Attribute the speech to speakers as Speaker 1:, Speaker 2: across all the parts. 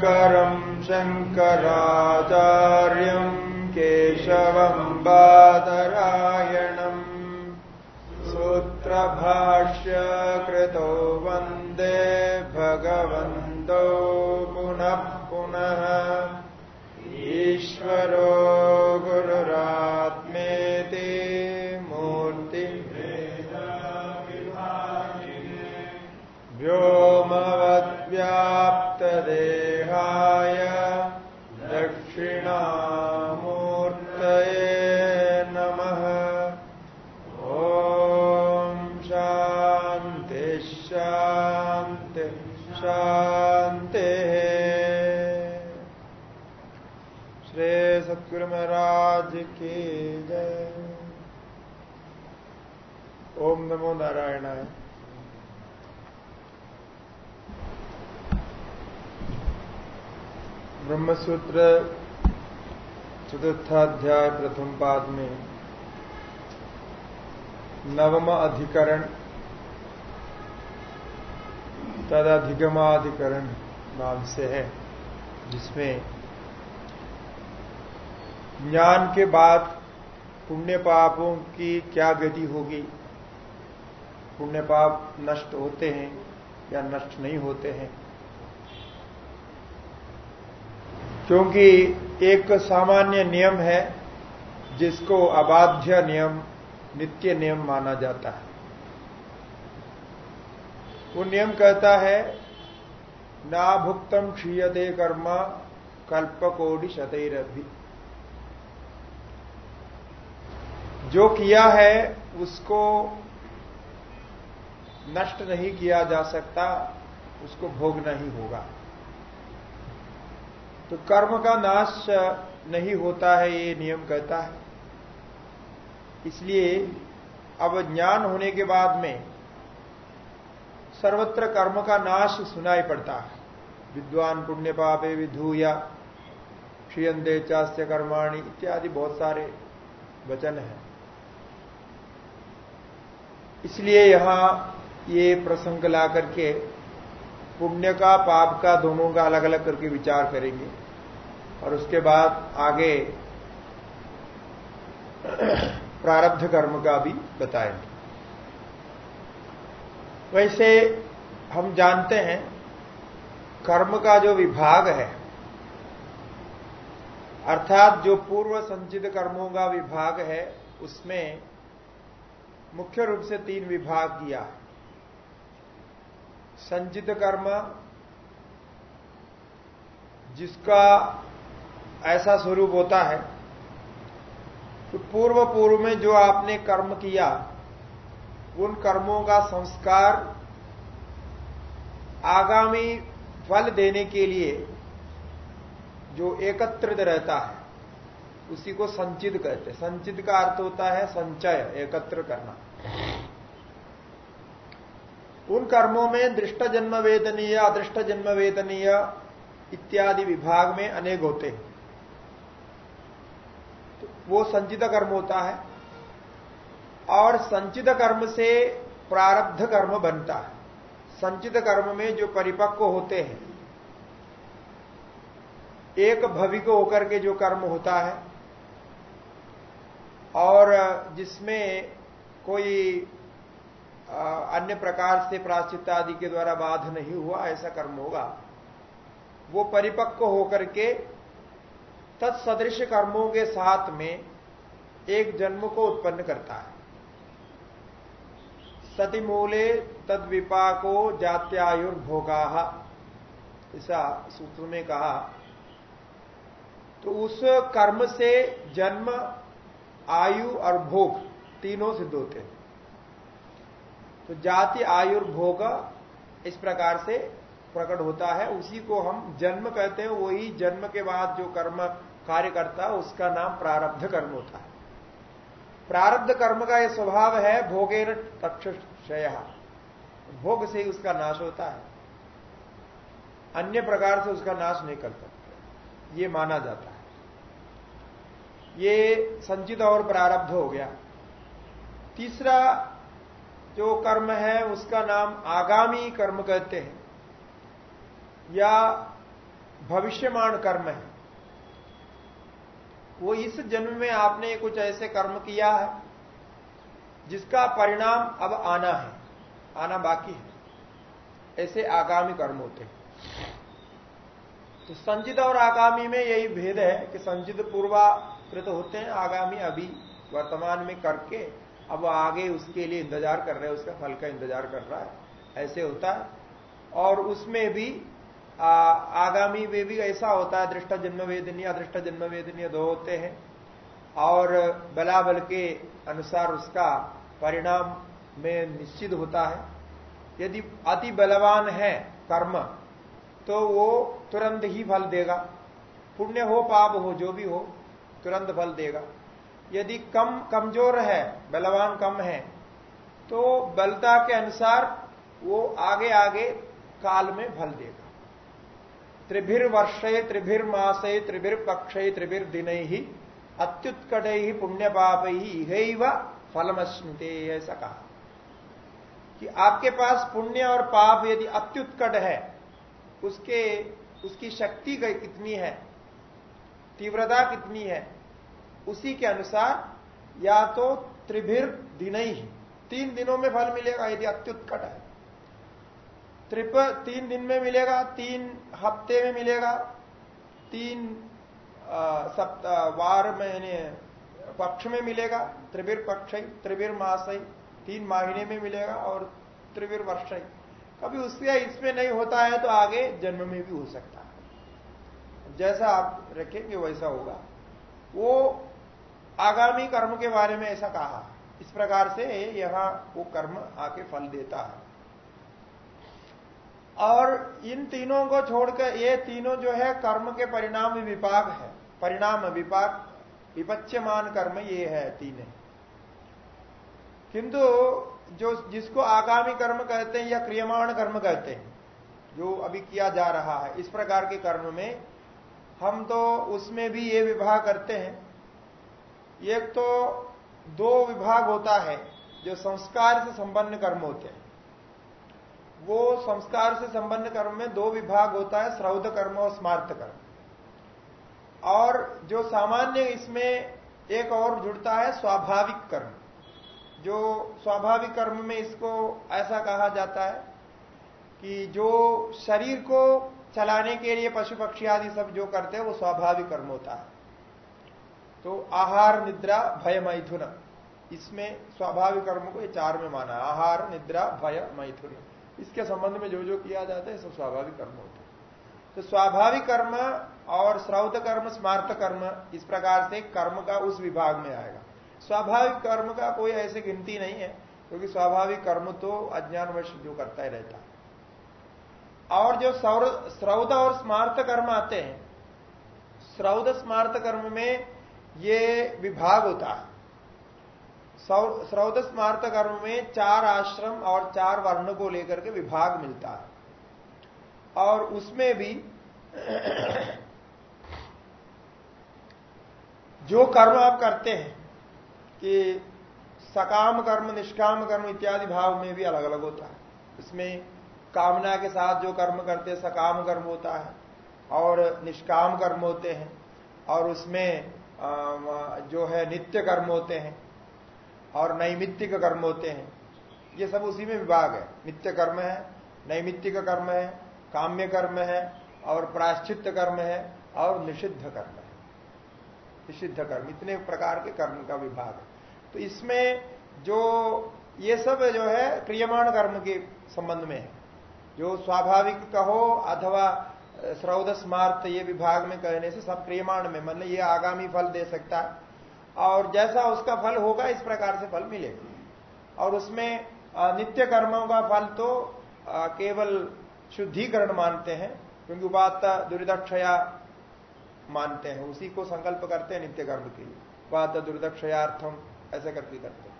Speaker 1: शङ्करम् शङ्कराचार्यम् केशवम् बादरायणम् सूत्रभाष्य कृतो वन्दे भगवन्तो पुनः पुनः। ईश्वरो महाराज की जय। ओम नमो नारायणाय। ब्रह्मसूत्र चतुर्थाध्याय प्रथम पाद में नवम अधिकरण, तदधिगमाधिकरण नाम से है, जिसमें ज्ञान के बाद पुण्य पापों की क्या गति होगी? पुण्य पाप नष्ट होते हैं या नष्ट नहीं होते हैं? क्योंकि एक सामान्य नियम है, जिसको अबाध्य नियम, नित्य नियम माना जाता है। वो नियम कहता है ना भुक्तम क्षीयते कर्म कल्पकोटि शतरभि जो किया है, उसको नष्ट नहीं किया जा सकता, उसको भोगना ही होगा। तो कर्म का नाश नहीं होता है, ये नियम कहता है। इसलिए अब ज्ञान होने के बाद में सर्वत्र कर्म का नाश सुनाई पड़ता है। विद्वान पुण्य पापे विधूया क्षीयंदे चास्य कर्माणी इत्यादि बहुत सारे वचन हैं। इसलिए यहाँ ये प्रसंग ला करके पुण्य का, पाप का, दोनों का अलग अलग करके विचार करेंगे। और उसके बाद आगे प्रारब्ध कर्म का भी बताएँगे। वैसे हम जानते हैं, कर्म का जो विभाग है, अर्थात जो पूर्व संचित कर्मों का विभाग है, उसमें मुख्य रूप से तीन विभाग किया संचित कर्म, जिसका ऐसा स्वरूप होता है तो पूर्व पूर्व में जो आपने कर्म किया, उन कर्मों का संस्कार आगामी फल देने के लिए जो एकत्रित रहता है उसी को संचित कहते हैं। संचित का अर्थ होता है संचय, एकत्र करना। उन कर्मों में दृष्ट जन्म वेदनीय, अदृष्ट जन्म वेदनीय इत्यादि विभाग में अनेक होते हैं। तो वो संचित कर्म होता है और संचित कर्म से प्रारब्ध कर्म बनता है। संचित कर्म में जो परिपक्व होते हैं, एक भविक होकर के जो कर्म होता है और जिसमें कोई अन्य प्रकार से प्राश्चित आदि के द्वारा बाध नहीं हुआ, ऐसा कर्म होगा। वो परिपक्व होकर के तत्सदृश कर्मों के साथ में एक जन्म को उत्पन्न करता है। सतिमूले तद विपाको जात्यायुर्भोगा, ऐसा सूत्र में कहा। तो उस कर्म से जन्म आयु और भोग, तीनों सिद्ध होते हैं। तो जाति आयुर्भोग इस प्रकार से प्रकट होता है। उसी को हम जन्म कहते हैं। वही जन्म के बाद जो कर्म कार्य करता है, उसका नाम प्रारब्ध कर्म होता है। प्रारब्ध कर्म का यह स्वभाव है भोगेर तक्षय भोग से ही उसका नाश होता है। अन्य प्रकार से उसका नाश नहीं कर सकते। ये माना जाता है। ये संचित और प्रारब्ध हो गया। तीसरा जो कर्म है, उसका नाम आगामी कर्म कहते हैं, या भविष्यमान कर्म है। वो इस जन्म में आपने कुछ ऐसे कर्म किया है, जिसका परिणाम अब आना है, आना बाकी है। ऐसे आगामी कर्म होते हैं। तो संचित और आगामी में यही भेद है कि संचित पूर्वाकृत होते हैं आगामी अभी वर्तमान में करके अब आगे उसके लिए इंतज़ार कर रहे हैं उसका फल का इंतज़ार कर रहा है। ऐसे होता है। और उसमें भी आ, आगामी में भी ऐसा होता है दृष्ट जन्म वेदनीय अदृष्ट जन्म वेदनीय दो होते हैं। और बलाबल के अनुसार उसका परिणाम में निश्चित होता है। यदि अति बलवान है कर्म तो वो तुरंत ही फल देगा। पुण्य हो पाप हो जो भी हो तुरंत फल देगा। यदि कम कमज़ोर है, बलवान कम है तो बलता के अनुसार वो आगे आगे काल में फल देगा। त्रिभिर वर्षे त्रिभिर मासे त्रिभिर पक्षे त्रिभिर दिन ही अत्युत्कट ही पुण्य पाप ही इह फलमश्नुते, ऐसा कहा। कि आपके पास पुण्य और पाप यदि अत्युत्कट है, उसके, उसकी शक्ति कितनी है तीव्रता कितनी है? उसी के अनुसार या तो त्रिभिर दिन ही तीन दिनों में फल मिलेगा यदि अत्युत्कट है। त्रिप तीन दिन में मिलेगा, तीन हफ़्ते में मिलेगा, तीन सप्ताह वार में पक्ष में मिलेगा त्रिवीर पक्ष त्रिवीर मास ही तीन महीने में मिलेगा और त्रिवीर वर्ष। ही कभी उससे इसमें नहीं होता है तो आगे जन्म में भी हो सकता है। जैसा आप रखेंगे वैसा होगा। वो आगामी कर्म के बारे में ऐसा कहा। इस प्रकार से यहाँ वो कर्म आके फल देता है। और इन तीनों को छोड़कर ये तीनों जो है कर्म के परिणाम विपाक है। परिणाम विपाक, विपच्यमान कर्म ये है तीन। किंतु जो जिसको आगामी कर्म कहते हैं या क्रियमाण कर्म कहते हैं, जो अभी किया जा रहा है, इस प्रकार के कर्म में हम तो उसमें भी ये विभाग करते हैं। एक तो दो विभाग होता है, जो संस्कार से संपन्न कर्म होते हैं। वो संस्कार से संबंध कर्म में दो विभाग होता है श्रौद कर्म और स्मार्त कर्म। और जो सामान्य इसमें एक और जुड़ता है, स्वाभाविक कर्म। जो स्वाभाविक कर्म में इसको ऐसा कहा जाता है कि जो शरीर को चलाने के लिए पशु पक्षी आदि सब जो करते हैं, वो स्वाभाविक कर्म होता है। तो आहार, निद्रा, भय, मैथुन। इसमें स्वाभाविक कर्म को ये चार में माना है। आहार, निद्रा, भय, मैथुन। इसके संबंध में जो जो किया जाता है सब स्वाभाविक कर्म होता है। तो स्वाभाविक कर्म और श्रौत कर्म स्मार्थ कर्म, इस प्रकार से कर्म का उस विभाग में आएगा। स्वाभाविक कर्म का कोई ऐसे गिनती नहीं है, क्योंकि स्वाभाविक कर्म तो अज्ञानवश जो करता ही रहता है। और जो श्रौद और स्मार्त कर्म आते हैं श्रौद स्मार्त कर्म में ये विभाग होता है। श्रौद स्मार्त कर्म में चार आश्रम और चार वर्ण को लेकर के विभाग मिलता है। और उसमें भी जो कर्म आप करते हैं, कि सकाम कर्म, निष्काम कर्म इत्यादि भाव में भी अलग अलग होता है। इसमें कामना के साथ जो कर्म करते हैं, सकाम कर्म होता है और निष्काम कर्म होते हैं और उसमें जो है नित्य कर्म होते हैं और नैमित्तिक कर्म होते हैं। ये सब उसी में विभाग है। नित्य कर्म है, नैमित्तिक कर्म है, काम्य कर्म है और प्राश्चित कर्म है और निषिद्ध कर्म है। निषिद्ध कर्म, इतने प्रकार के कर्म का विभाग है। तो इसमें जो ये सब जो है, क्रियमाण कर्म के संबंध में है। जो स्वाभाविक कहो अथवा श्रौद स्मार्थ ये विभाग में कहने से सब क्रियमाण में मतलब ये आगामी फल दे सकता है। और जैसा उसका फल होगा, इस प्रकार से फल मिलेगा। और उसमें नित्य कर्मों का फल तो केवल शुद्धिकरण मानते हैं, क्योंकि उपात्ता दुर्दक्षया मानते हैं। उसी को संकल्प करते हैं नित्य कर्म के लिए। उपात्ता दुर्दक्षयार्थम, ऐसे करके करते हैं।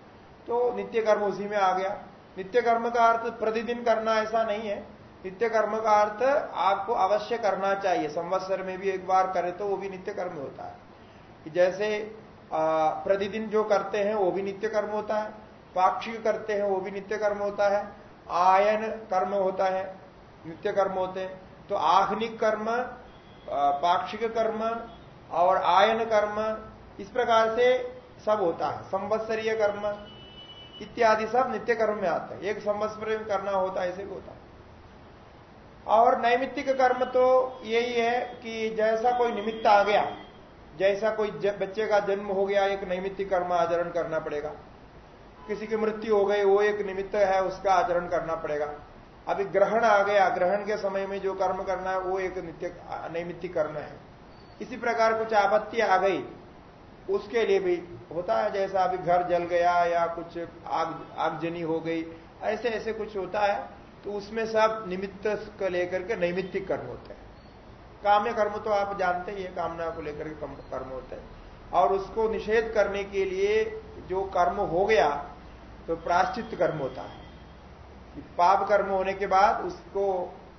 Speaker 1: तो नित्य कर्म उसी में आ गया। नित्य कर्म का अर्थ प्रतिदिन करना ऐसा नहीं है। नित्य कर्म का अर्थ आपको अवश्य करना चाहिए। संवत्सर में भी एक बार करे तो वो भी नित्य कर्म होता है। जैसे प्रतिदिन जो करते हैं, वो भी नित्य कर्म होता है। पाक्षिक करते हैं, वो भी नित्य कर्म होता है। आयन कर्म होता है नित्य कर्म होते हैं। तो आह्निक कर्म पाक्षिक कर्म और आयन कर्म, इस प्रकार से सब होता है। संवत्सरीय कर्म इत्यादि सब नित्य कर्म में आता है। एक संवत्सर करना होता है ऐसे भी होता है। और नैमित्तिक कर्म तो यही है कि जैसा कोई निमित्त आ गया, जैसा कोई बच्चे का जन्म हो गया, एक नैमित्तिक कर्म आचरण करना पड़ेगा। किसी की मृत्यु हो गई, वो एक निमित्त है, उसका आचरण करना पड़ेगा। अभी ग्रहण आ गया, ग्रहण के समय में जो कर्म करना है, वो एक नित्य, नैमित्तिक कर्म है। इसी प्रकार कुछ आपत्ति आ गई उसके लिए भी होता है जैसा अभी घर जल गया या कुछ आग, आगजनी हो गई, ऐसे ऐसे कुछ होता है तो उसमें सब निमित्त को लेकर के नैमित्तिक कर्म होते हैं। काम्य कर्म तो आप जानते ही है, कामना को लेकर के कर्म होते हैं। और उसको निषेध करने के लिए जो कर्म हो गया तो प्राश्चित कर्म होता है। पाप कर्म होने के बाद उसको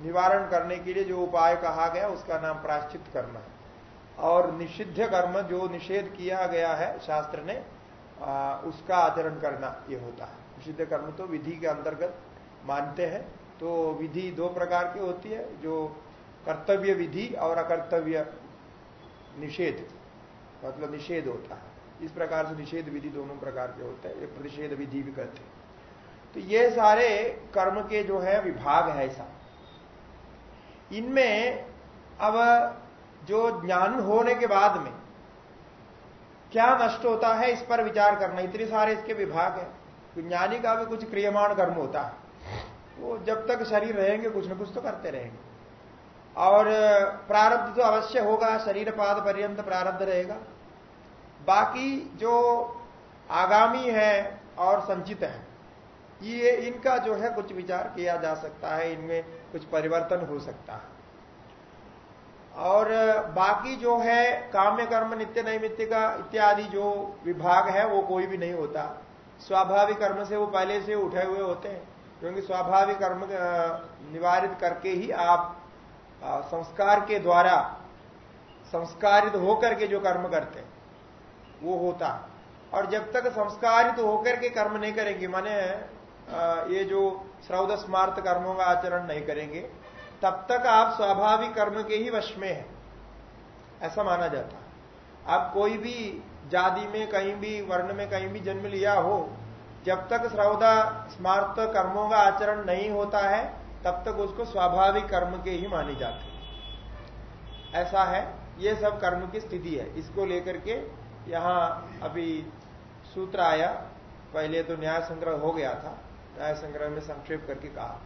Speaker 1: निवारण करने के लिए जो उपाय कहा गया, उसका नाम प्राश्चित कर्म है। और निषिद्ध कर्म जो निषेध किया गया है शास्त्र ने आ, उसका आचरण करना ये होता है। निषिद्ध कर्म तो विधि के अंतर्गत मानते हैं। तो विधि दो प्रकार की होती है जो कर्तव्य विधि और अकर्तव्य निषेध मतलब निषेध होता है। इस प्रकार से निषेध विधि दोनों प्रकार के होते हैं प्रतिषेध विधि भी कहते हैं। तो ये सारे कर्म के जो है विभाग है ऐसा। इनमें अब जो ज्ञान होने के बाद में क्या नष्ट होता है, इस पर विचार करना। इतने सारे इसके विभाग है ज्ञानी का भी कुछ क्रियमाण कर्म होता है। वो जब तक शरीर रहेंगे, कुछ न कुछ तो करते रहेंगे। और प्रारब्ध तो अवश्य होगा, शरीर पाद पर्यंत प्रारब्ध रहेगा। बाकी जो आगामी है और संचित है, ये, इनका जो है कुछ विचार किया जा सकता है, इनमें कुछ परिवर्तन हो सकता है। और बाकी जो है काम्य कर्म, नित्य नैमित्य का इत्यादि जो विभाग है, वो कोई भी नहीं होता। स्वाभाविक कर्म से वो पहले से उठे हुए होते हैं, क्योंकि स्वाभाविक कर्म निवारित करके ही आप संस्कार के द्वारा संस्कारित होकर के जो कर्म करते हैं, वो होता। और जब तक संस्कारित होकर के कर्म नहीं करेंगे, माने ये जो श्रौद स्मार्त कर्मों का आचरण नहीं करेंगे तब तक आप स्वाभाविक कर्म के ही वश में है। ऐसा माना जाता है। आप कोई भी जाति में, कहीं भी वर्ण में, कहीं भी जन्म लिया हो, जब तक श्रौदा स्मार्त कर्मों का आचरण नहीं होता है, तब तक उसको स्वाभाविक कर्म के ही माने जाते ऐसा है, ये सब कर्म की स्थिति है। इसको लेकर के यहाँ अभी सूत्र आया। पहले तो न्याय संग्रह हो गया था। न्याय संग्रह में संक्षेप करके कहा।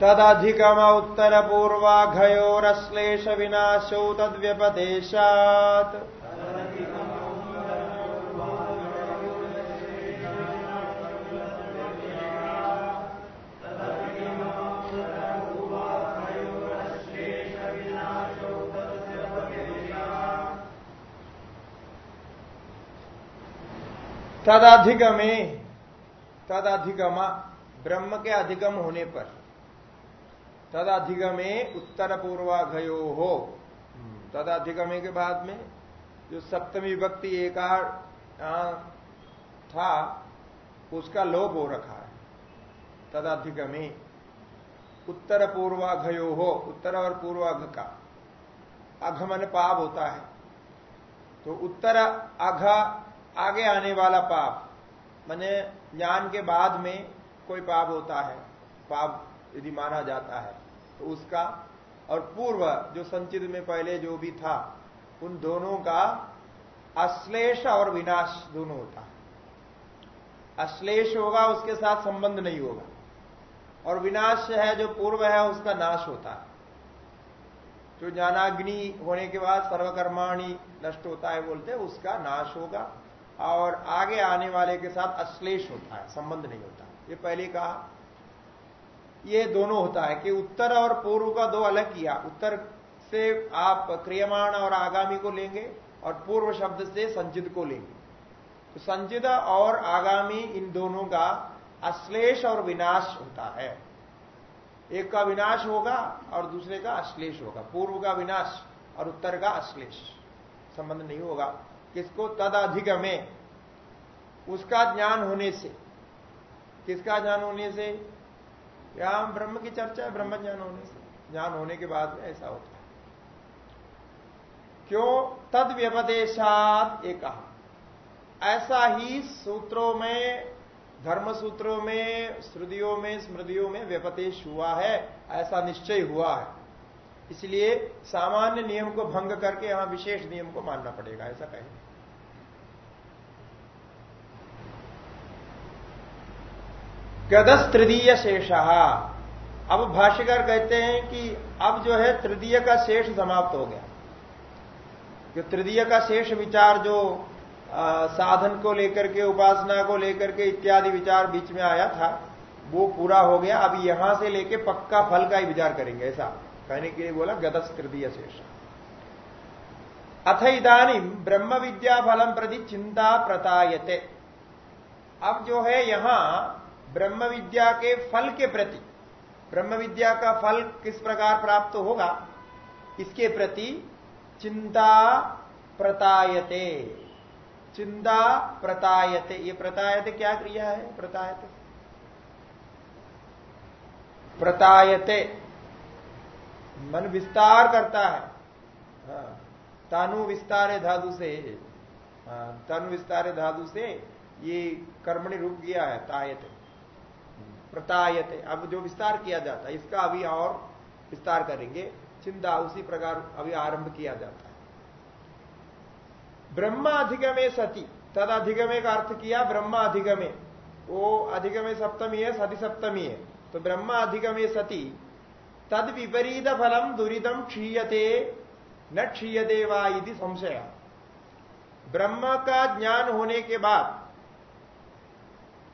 Speaker 1: तदधिकम उत्तर पूर्वाघयोरश्लेष विनाशो तद्व्यपदेशात। तदाधिगमे तदाधिगमा ब्रह्म के अधिगम होने पर। तदाधिगमे उत्तर पूर्वाघयो हो तदाधिगमे के बाद में जो सप्तमी विभक्ति एकार था, उसका लोप हो रखा है। तदाधिगमे। उत्तर पूर्वाघयो हो उत्तर और पूर्वाघ का। अघमन पाप होता है। तो उत्तर अघ आगे आने वाला पाप, मैंने ज्ञान के बाद में कोई पाप होता है। पाप यदि माना जाता है। तो उसका और पूर्व जो संचित में पहले जो भी था, उन दोनों का अश्लेष और विनाश दोनों होता है। अश्लेष होगा, उसके साथ संबंध नहीं होगा। और विनाश है, जो पूर्व है, उसका नाश होता है। जो ज्ञानाग्नि होने के बाद सर्वकर्माणी नष्ट होता है बोलते हैं उसका नाश होगा। और आगे आने वाले के साथ अश्लेष होता है, संबंध नहीं होता। ये पहले कहा ये दोनों होता है कि उत्तर और पूर्व का दो अलग किया। उत्तर से आप क्रियमाण और आगामी को लेंगे और पूर्व शब्द से संजित को लेंगे। तो संजित और आगामी इन दोनों का अश्लेष और विनाश होता है। एक का विनाश होगा और दूसरे का अश्लेष होगा। पूर्व का विनाश और उत्तर का अश्लेष। संबंध नहीं होगा। किसको? तद अधिक में उसका ज्ञान होने से। किसका ज्ञान होने से? यहाँ ब्रह्म की चर्चा है, ब्रह्म ज्ञान होने से। ज्ञान होने के बाद में ऐसा होता है। क्यों? तद व्यपदेशात एक। ऐसा ही सूत्रों में धर्म सूत्रों में श्रुदियों में, स्मृतियों में व्यपदेश हुआ है। ऐसा निश्चय हुआ है। इसलिए सामान्य नियम को भंग करके यहाँ विशेष नियम को मानना पड़ेगा, ऐसा कहेंगे। गदस तृतीय शेष अब भाष्यकार कहते हैं कि अब जो है तृतीय का शेष समाप्त हो गया। जो तृतीय का शेष विचार जो आ, साधन को लेकर के उपासना को लेकर के इत्यादि विचार बीच में आया था वो पूरा हो गया। अब यहाँ से लेके पक्का फल का ही विचार करेंगे ऐसा कहने के लिए बोला गदस तृतीय शेष। अथ इधानी ब्रह्म विद्या फलम प्रति चिंता प्रतायते। अब जो है यहाँ ब्रह्म विद्या के फल के प्रति। ब्रह्म विद्या का फल किस प्रकार प्राप्त होगा? इसके प्रति चिंता प्रतायते। चिंता प्रतायते। ये प्रतायते क्या क्रिया है? प्रतायते। प्रतायते। मन विस्तार करता है। हाँ, तानु विस्तार धातु से। हाँ, तनु विस्तार धातु से ये कर्मणि रूप गया है तायते। प्रतायते। अब जो विस्तार किया जाता है, इसका अभी और विस्तार करेंगे। चिंता उसी प्रकार अभी आरंभ किया जाता है। ब्रह्म अधिगमे सती, तद अधिगमे का अर्थ किया ब्रह्म अधिगमे। वो अधिगमे सप्तमी है, सती सप्तमी है। तो ब्रह्म अधिगमे सती, तद विपरीत फलम दुरीतम क्षीयते, न क्षीयते वा यदि संशय। ब्रह्म का ज्ञान होने के बाद,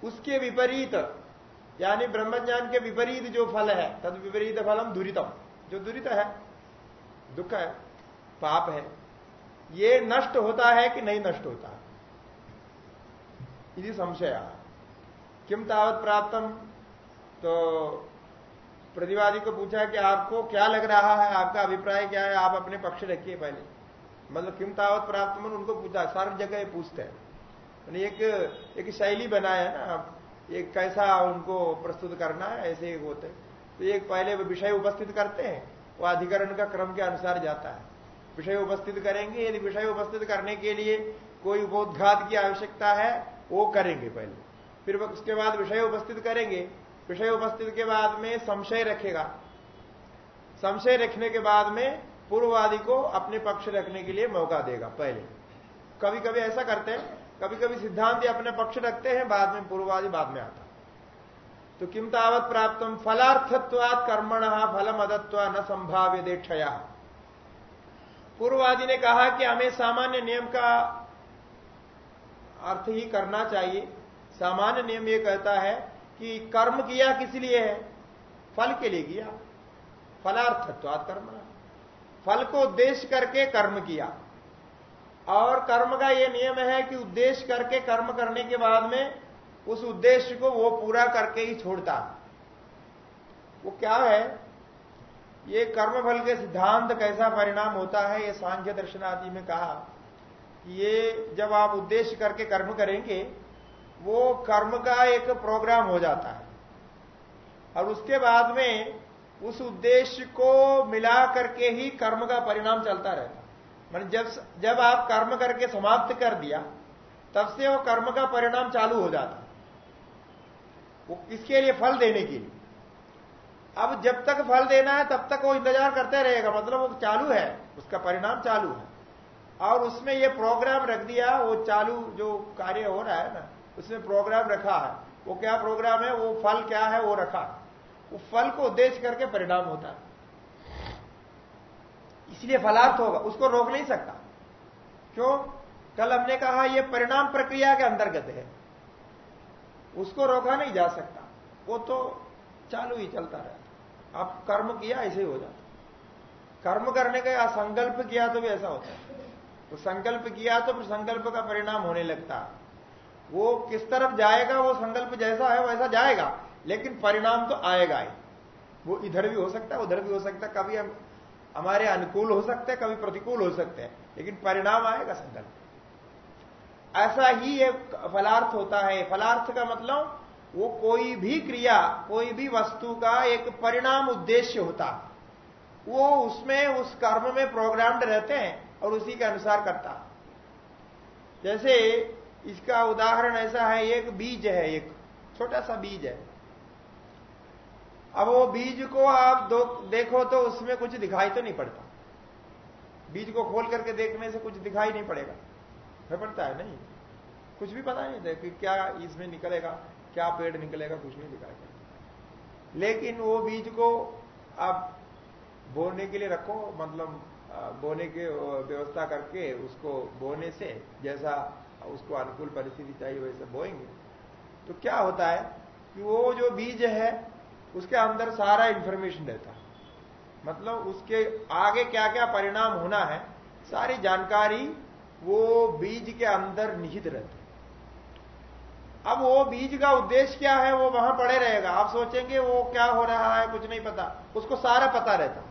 Speaker 1: उसके विपरीत यानी ब्रह्मज्ञान के विपरीत जो फल है तद विपरीत फलम दुरितम। जो दुरित है, दुख है, पाप है, ये नष्ट होता है कि नहीं नष्ट होता? यदि संशय। किम तावत प्राप्तम? तो प्रतिवादी को पूछा कि आपको क्या लग रहा है? आपका अभिप्राय क्या है? आप अपने पक्ष रखिए पहले। मतलब किम तावत प्राप्त उनको पूछा। सारी जगह पूछते हैं। एक एक शैली बनाया ना एक कैसा उनको प्रस्तुत करना है, ऐसे एक होते तो एक पहले विषय उपस्थित करते हैं, वो अधिकरण का क्रम के अनुसार जाता है। विषय उपस्थित करेंगे, यदि विषय उपस्थित करने के लिए कोई उपोदघात की आवश्यकता है, वो करेंगे पहले। फिर उसके बाद विषय उपस्थित करेंगे। विषय उपस्थित के बाद में संशय रखेगा। संशय रखने के बाद में पूर्ववादी को अपने पक्ष रखने के लिए मौका देगा, पहले। कभी कभी ऐसा करते हैं कभी कभी सिद्धांत अपने पक्ष रखते हैं, बाद में पूर्ववादी बाद में आता तो किम तावत प्राप्त फलार्थत्वात कर्मण फल अदत्वा न संभाव्य देक्षया पूर्ववादी ने कहा कि हमें सामान्य नियम का अर्थ ही करना चाहिए। सामान्य नियम यह कहता है कि कर्म किया किस लिए है? फल के लिए किया। फलार्थत्वात कर्म फल को उद्देश्य करके कर्म किया। और कर्म का यह नियम है कि उद्देश्य करके कर्म करने के बाद में उस उद्देश्य को वो पूरा करके ही छोड़ता वो क्या है? ये कर्म फल के सिद्धांत कैसा परिणाम होता है? ये सांख्य दर्शन आदि में कहा ये जब आप उद्देश्य करके कर्म करेंगे, वो कर्म का एक प्रोग्राम हो जाता है। और उसके बाद में उस उद्देश्य को मिला करके ही कर्म का परिणाम चलता रहता मान जब जब आप कर्म करके समाप्त कर दिया, तब से वो कर्म का परिणाम चालू हो जाता वो इसके लिए? फल देने के लिए। अब जब तक फल देना है, तब तक वो इंतज़ार करते रहेगा। मतलब वो चालू है, उसका परिणाम चालू है। और उसमें ये प्रोग्राम रख दिया, वो चालू जो कार्य हो रहा है ना, उसमें प्रोग्राम रखा है। वो क्या प्रोग्राम है? वो फल क्या है? वो रखा वो फल को उद्देश्य करके परिणाम होता है। इसलिए फलार्थ होगा, उसको रोक नहीं सकता। क्यों? कल हमने कहा यह परिणाम प्रक्रिया के अंतर्गत है। उसको रोका नहीं जा सकता। वो तो चालू ही चलता रहता अब कर्म किया, ऐसे ही हो जाता। कर्म करने का संकल्प किया तो भी ऐसा होता है। तो संकल्प किया तो फिर संकल्प का परिणाम होने लगता। वो किस तरफ़ जाएगा, वो संकल्प जैसा है, वैसा जाएगा। लेकिन परिणाम तो आएगा ही। वो इधर भी हो सकता है, उधर भी हो सकता है। कभी हम हमारे अनुकूल हो सकते हैं, कभी प्रतिकूल हो सकते हैं, लेकिन परिणाम आएगा संकल्प। ऐसा ही एक फलार्थ होता है। फलार्थ का मतलब वो कोई भी क्रिया, कोई भी वस्तु का एक परिणाम उद्देश्य होता वो उसमें, उस कर्म में प्रोग्राम्ड रहते हैं और उसी के अनुसार करता जैसे इसका उदाहरण ऐसा है, एक बीज है, एक छोटा सा बीज है। अब वो बीज को आप देखो तो उसमें कुछ दिखाई तो नहीं पड़ता। बीज को खोल करके देखने से कुछ दिखाई नहीं पड़ेगा। है पड़ता है नहीं? कुछ भी पता नहीं कि क्या इसमें निकलेगा, क्या पेड़ निकलेगा, कुछ नहीं दिखाएगा लेकिन वो बीज को आप बोने के लिए रखो मतलब बोने की व्यवस्था करके उसको बोने से, जैसा उसको अनुकूल परिस्थिति चाहिए वैसे बोएँगे। तो क्या होता है कि वो जो बीज है उसके अंदर सारा इंफॉर्मेशन रहता है। मतलब उसके आगे क्या क्या परिणाम होना है, सारी जानकारी वो बीज के अंदर निहित रहती अब वो बीज का उद्देश्य क्या है, वो वहाँ पड़े रहेगा। आप सोचेंगे वो क्या हो रहा है, कुछ नहीं पता। उसको सारा पता रहता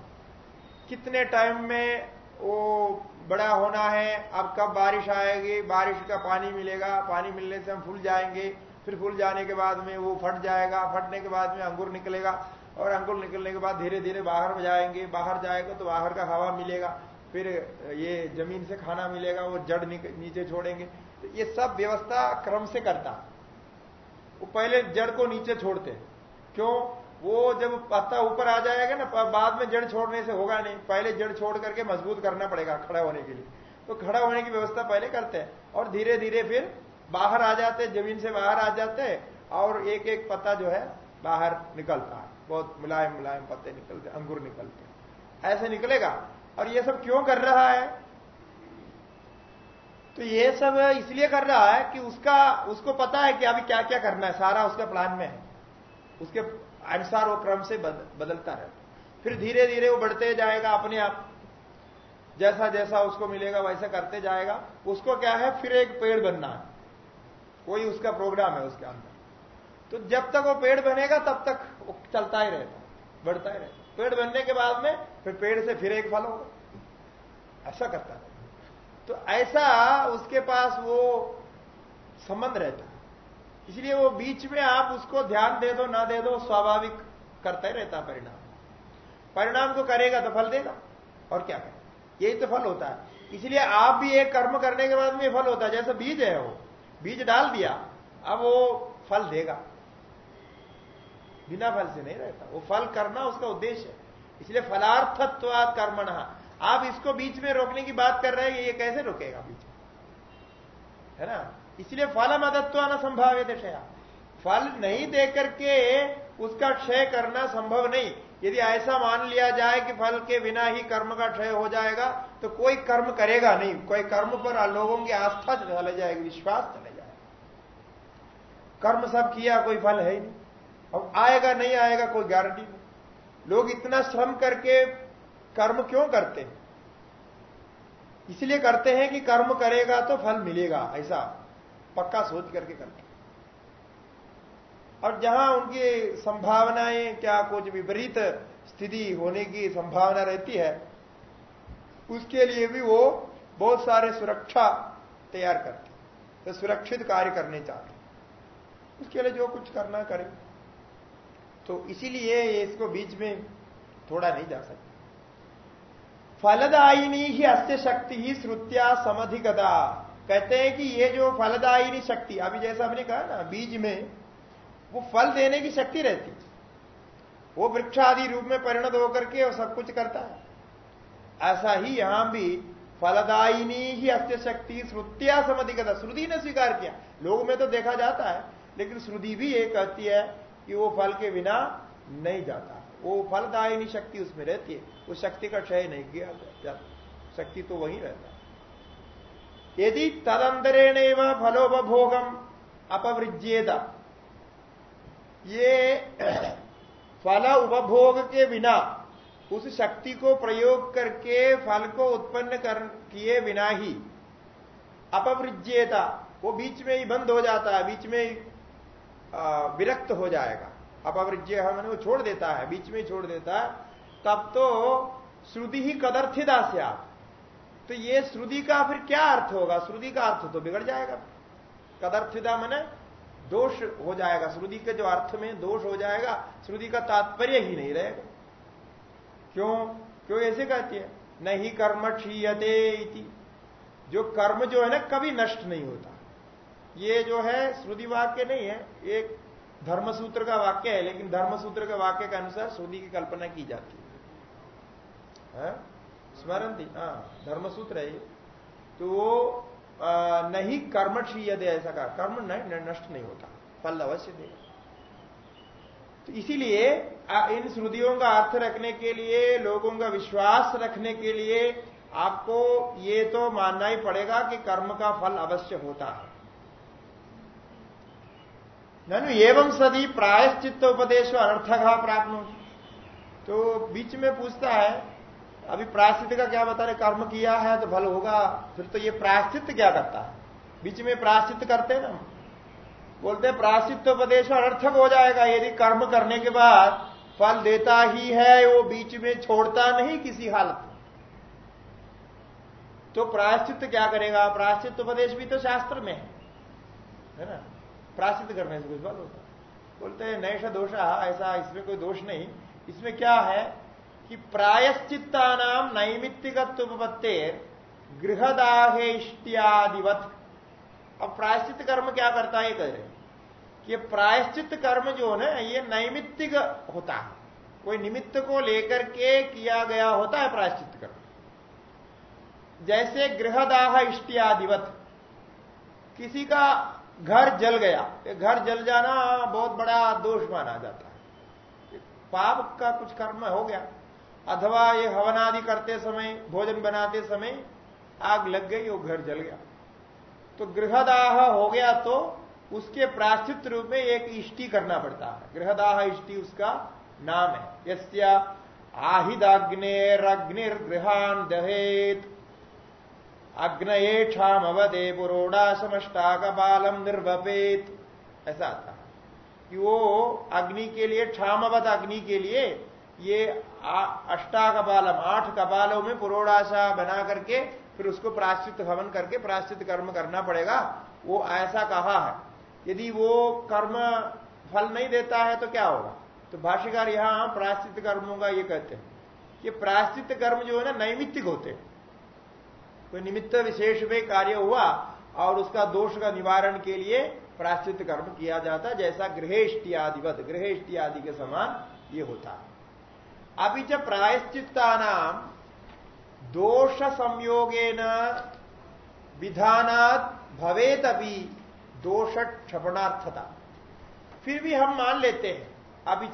Speaker 1: कितने टाइम में वो बड़ा होना है, अब कब बारिश आएगी, बारिश का पानी मिलेगा, पानी मिलने से हम फूल जाएँगे। फिर फूल जाने के बाद में वो फट जाएगा, फटने के बाद में अंकुर निकलेगा और अंकुर निकलने के बाद धीरे धीरे बाहर जाएँगे, बाहर जाएगा तो बाहर का हवा मिलेगा, फिर ये ज़मीन से खाना मिलेगा, वो जड़ नीचे छोड़ेंगे। तो ये सब व्यवस्था क्रम से करता। वो पहले जड़ को नीचे छोड़ते। क्यों? वो जब पत्ता ऊपर आ जाएगा ना बाद में जड़ छोड़ने से होगा नहीं। पहले जड़ छोड़ करके मज़बूत करना पड़ेगा खड़ा होने के लिए। तो खड़ा होने की व्यवस्था पहले करते हैं और धीरे धीरे फिर बाहर आ जाते ज़मीन से बाहर आ जाते और एक एक पत्ता जो है बाहर निकलता है। बहुत मुलायम मुलायम पत्ते निकलते अंगूर निकलते ऐसे निकलेगा। और ये सब क्यों कर रहा है? तो ये सब इसलिए कर रहा है कि उसका उसको पता है कि अभी क्या क्या करना है। सारा उसका प्लान में है। उसके अनुसार वो क्रम से बद, बदलता रहता फिर धीरे धीरे वो बढ़ते जाएगा अपने आप। जैसा जैसा उसको मिलेगा वैसा करते जाएगा। उसको क्या है? फिर एक पेड़ बनना है। कोई उसका प्रोग्राम है उसके अंदर। तो जब तक वो पेड़ बनेगा, तब तक वो चलता ही रहता बढ़ता ही रहता पेड़ बनने के बाद में फिर पेड़ से फिर एक फल होगा। ऐसा करता है। तो ऐसा उसके पास वो संबंध रहता है। इसलिए वो बीच में आप उसको ध्यान दे दो, ना दे दो, स्वाभाविक करता ही रहता परिणाम। परिणाम को करेगा तो फल देगा। और क्या करेगा? यही तो फल होता है। इसलिए आप भी एक कर्म करने के बाद में फल होता है। जैसा बीज है वो। बीज डाल दिया, अब वो फल देगा। बिना फल से नहीं रहता। वो फल करना उसका उद्देश्य है। इसलिए फलार्थत्वाद कर्मण। आप इसको बीच में रोकने की बात कर रहे हैं ये कैसे रोकेगा बीच में? है ना? इसलिए फल मदत्व न संभावित क्षय। फल नहीं दे करके उसका क्षय करना संभव नहीं। यदि ऐसा मान लिया जाए कि फल के बिना ही कर्म का क्षय हो जाएगा तो कोई कर्म करेगा नहीं। कोई कर्म पर लोगों की आस्था चले जाएगी, विश्वास चले कर्म सब किया, कोई फल है ही नहीं। अब आएगा, नहीं आएगा, कोई गारंटी नहीं। लोग इतना श्रम करके कर्म क्यों करते हैं? इसलिए करते हैं कि कर्म करेगा तो फल मिलेगा, ऐसा पक्का सोच करके करते और जहाँ उनकी संभावनाएँ, क्या कुछ विपरीत स्थिति होने की संभावना रहती है, उसके लिए भी वो बहुत सारे सुरक्षा तैयार करते तो सुरक्षित कार्य करने चाहते उसके लिए जो कुछ करना करें। तो इसीलिए इसको बीच में थोड़ा नहीं जा सकता। फलदायिनी ही अस्य शक्ति ही श्रुत्या समधिकता कहते हैं कि ये जो फलदायिनी शक्ति, अभी जैसा हमने कहा ना, बीज में वो फल देने की शक्ति रहती। वो वृक्ष आदि रूप में परिणत होकर के वो सब कुछ करता है। ऐसा ही यहाँ भी फलदायिनी ही अस्य शक्ति श्रुत्या समधिकता श्रुति ने स्वीकार किया। लोगों में तो देखा जाता है लेकिन श्रुति भी ये कहती है कि वो फल के बिना नहीं जाता। वो फलदायिनी शक्ति उसमें रहती है। उस शक्ति का क्षय नहीं किया जाता। शक्ति तो वही रहता यदि तदंतरेण फलोपभोगम अपवृज्येद ये फल उपभोग के बिना, उस शक्ति को प्रयोग करके फल को उत्पन्न कर किए बिना ही अपवृज्यता, वो बीच में ही बंद हो जाता है, बीच में ही विरक्त हो जाएगा। अपवृज्य मैंने वो छोड़ देता है, बीच में छोड़ देता है, तब तो श्रुति ही कदर्थिदा से आप तो ये श्रुति का फिर क्या अर्थ होगा? श्रुति का अर्थ तो बिगड़ जाएगा। कदर्थिदा मैंने दोष हो जाएगा। श्रुति के जो अर्थ में दोष हो जाएगा, श्रुति का तात्पर्य ही नहीं रहेगा। क्यों? क्यों ऐसे कहती है? नहीं कर्म क्षीयते जो कर्म जो है ना, कभी नष्ट नहीं होता। ये जो है, श्रुति वाक्य नहीं है, एक धर्मसूत्र का वाक्य है, लेकिन धर्मसूत्र के वाक्य के अनुसार श्रुति की कल्पना की जाती है। स्मरण थी? हाँ धर्मसूत्र है तो वो नहीं कर्म क्षीयते ऐसा कहा। कर्म नष्ट नहीं होता। फल अवश्य देगा तो इसीलिए इन श्रुतियों का अर्थ रखने के लिए, लोगों का विश्वास रखने के लिए आपको ये तो मानना ही पड़ेगा कि कर्म का फल अवश्य होता है। ननु एवं सदी प्रायश्चित उपदेश अनर्थ प्राप्त तो बीच में पूछता है, अभी प्रायश्चित का क्या बता रहे कर्म किया है तो फल होगा, फिर तो ये प्रायश्चित क्या करता है? बीच में प्रायश्चित करते ना बोलते प्रायश्चित उपदेश अनर्थक हो जाएगा, यदि कर्म करने के बाद फल देता ही है, वो बीच में छोड़ता नहीं किसी हालत तो प्रायश्चित क्या करेगा? प्रायश्चित उपदेश भी तो शास्त्र में है ना? प्रायश्चित करने से कुछ फल होता बोलते हैं नैश दोष ऐसा इसमें कोई दोष नहीं। इसमें क्या है कि प्रायश्चित्ता नाम नैमित्तिकत्वपत्ते गृहदाहे इष्टियादिवत अब प्रायश्चित कर्म क्या करता है? कह रहे कि प्रायश्चित कर्म जो है ये नैमित्तिक होता है। कोई निमित्त को लेकर के किया गया होता है प्रायश्चित कर्म। जैसे गृहदाह इष्टियादिवत किसी का घर जल गया। घर जल जाना बहुत बड़ा दोष माना जाता है। पाप का कुछ कर्म हो गया। अथवा ये हवन आदि करते समय, भोजन बनाते समय आग लग गई, वो घर जल गया। तो गृहदाह हो गया तो उसके प्राश्चित रूप में एक इष्टि करना पड़ता है। गृहदाह इष्टि उसका नाम है। यस्या आहिदाग्नेरग्निर्गृहान दहेत। अग्नयेक्षाम अवदे पुरोडासमष्टाक बालम निर्वपेत। ऐसा आता कि वो अग्नि के लिए क्षामवत अग्नि के लिए, ये अष्टाक बालम आठ कपालों में पुरोडाशा बना करके, फिर उसको प्राश्चित हवन करके, प्राश्चित कर्म करना पड़ेगा। वो ऐसा कहा है। यदि वो कर्म फल नहीं देता है तो क्या होगा? तो भाष्यकार यहाँ प्राश्चित कर्मों का ये कहते हैं कि प्राश्चित कर्म जो है ना, नैमित्तिक होते हैं। कोई निमित्त विशेष में कार्य हुआ और उसका दोष का निवारण के लिए प्राश्चित कर्म किया जाता, जैसा गृहेष्टि आदिवत गृहेष्टि आदि के समान ये होता। अभी जब प्रायश्चित्ता नाम दोष संयोगेन विधानात भवेत अभी दोष क्षपणार्थता। फिर भी हम मान लेते हैं, अभी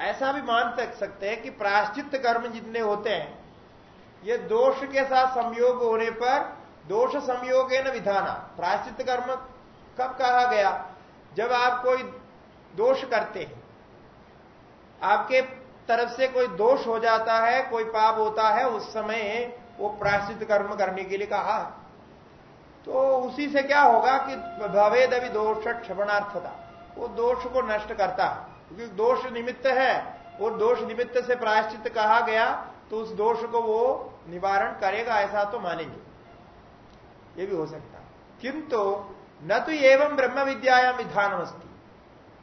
Speaker 1: ऐसा भी मान सकते हैं कि प्राश्चित कर्म जितने होते हैं ये दोष के साथ संयोग होने पर दोष संयोग है न विधाना। प्राश्चित कर्म कब कहा गया? जब आप कोई दोष करते हैं, आपके तरफ़ से कोई दोष हो जाता है, कोई पाप होता है, उस समय वो प्राश्चित कर्म करने के लिए कहा। तो उसी से क्या होगा कि भवेद अभी दोष क्षपणार्थता, वो दोष को नष्ट करता है। क्योंकि दोष निमित्त है और दोष निमित्त से प्रायश्चित कहा गया तो उस दोष को वो निवारण करेगा ऐसा तो मानेंगे। ये भी हो सकता है। किंतु न तो एवं ब्रह्म विद्यायाम विधान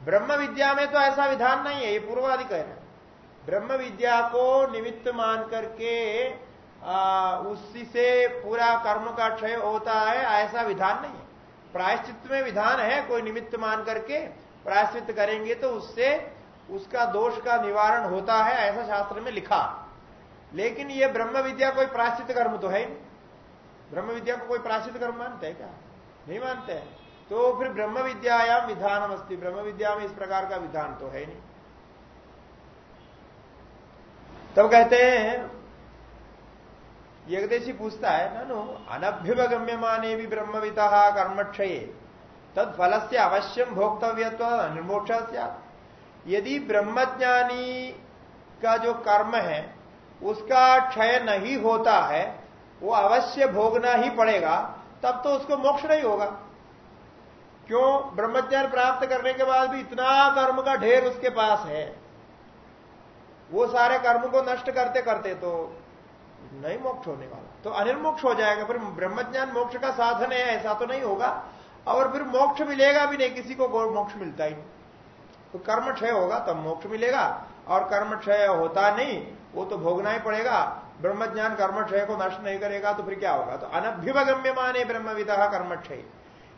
Speaker 1: ब्रह्म विद्या में तो ऐसा विधान नहीं है, ये पूर्वादि कह रहे ब्रह्म विद्या को निमित्त मान करके उसी से पूरा कर्म का क्षय होता है, ऐसा विधान नहीं है। प्रायश्चित में विधान है, कोई निमित्त मान करके प्रायश्चित करेंगे तो उससे उसका दोष का निवारण होता है, ऐसा शास्त्र में लिखा। लेकिन ये ब्रह्म विद्या कोई प्राश्चित कर्म तो है नहीं। ब्रह्म विद्या को कोई प्राश्चित कर्म मानते हैं क्या? नहीं मानते हैं। तो फिर ब्रह्म विद्यायाम विधान अस्ती। ब्रह्म विद्या में इस प्रकार का विधान तो है नहीं। तब कहते हैं यगदेशी पूछता है, नानु अनभ्युपगम्य माने भी ब्रह्मविता कर्मक्षय तद फल से अवश्यम भोक्तव्य निर्मोक्ष यदि ब्रह्मज्ञानी का जो कर्म है उसका क्षय नहीं होता है, वो अवश्य भोगना ही पड़ेगा, तब तो उसको मोक्ष नहीं होगा। क्यों? ब्रह्मज्ञान प्राप्त करने के बाद भी इतना कर्म का ढेर उसके पास है। वो सारे कर्म को नष्ट करते करते तो नहीं मोक्ष होने वाला। तो अनिर्मोक्ष हो जाएगा, फिर ब्रह्मज्ञान मोक्ष का साधन है, ऐसा तो नहीं होगा। और फिर मोक्ष मिलेगा भी नहीं, किसी को मोक्ष मिलता ही तो कर्म क्षय होगा, तब मोक्ष मिलेगा। और कर्म क्षय होता नहीं, वो तो भोगना ही पड़ेगा। ब्रह्मज्ञान कर्म क्षय को नष्ट नहीं करेगा तो फिर क्या होगा? तो अनभ्युपगम्य माने ब्रह्मविदा कर्म क्षय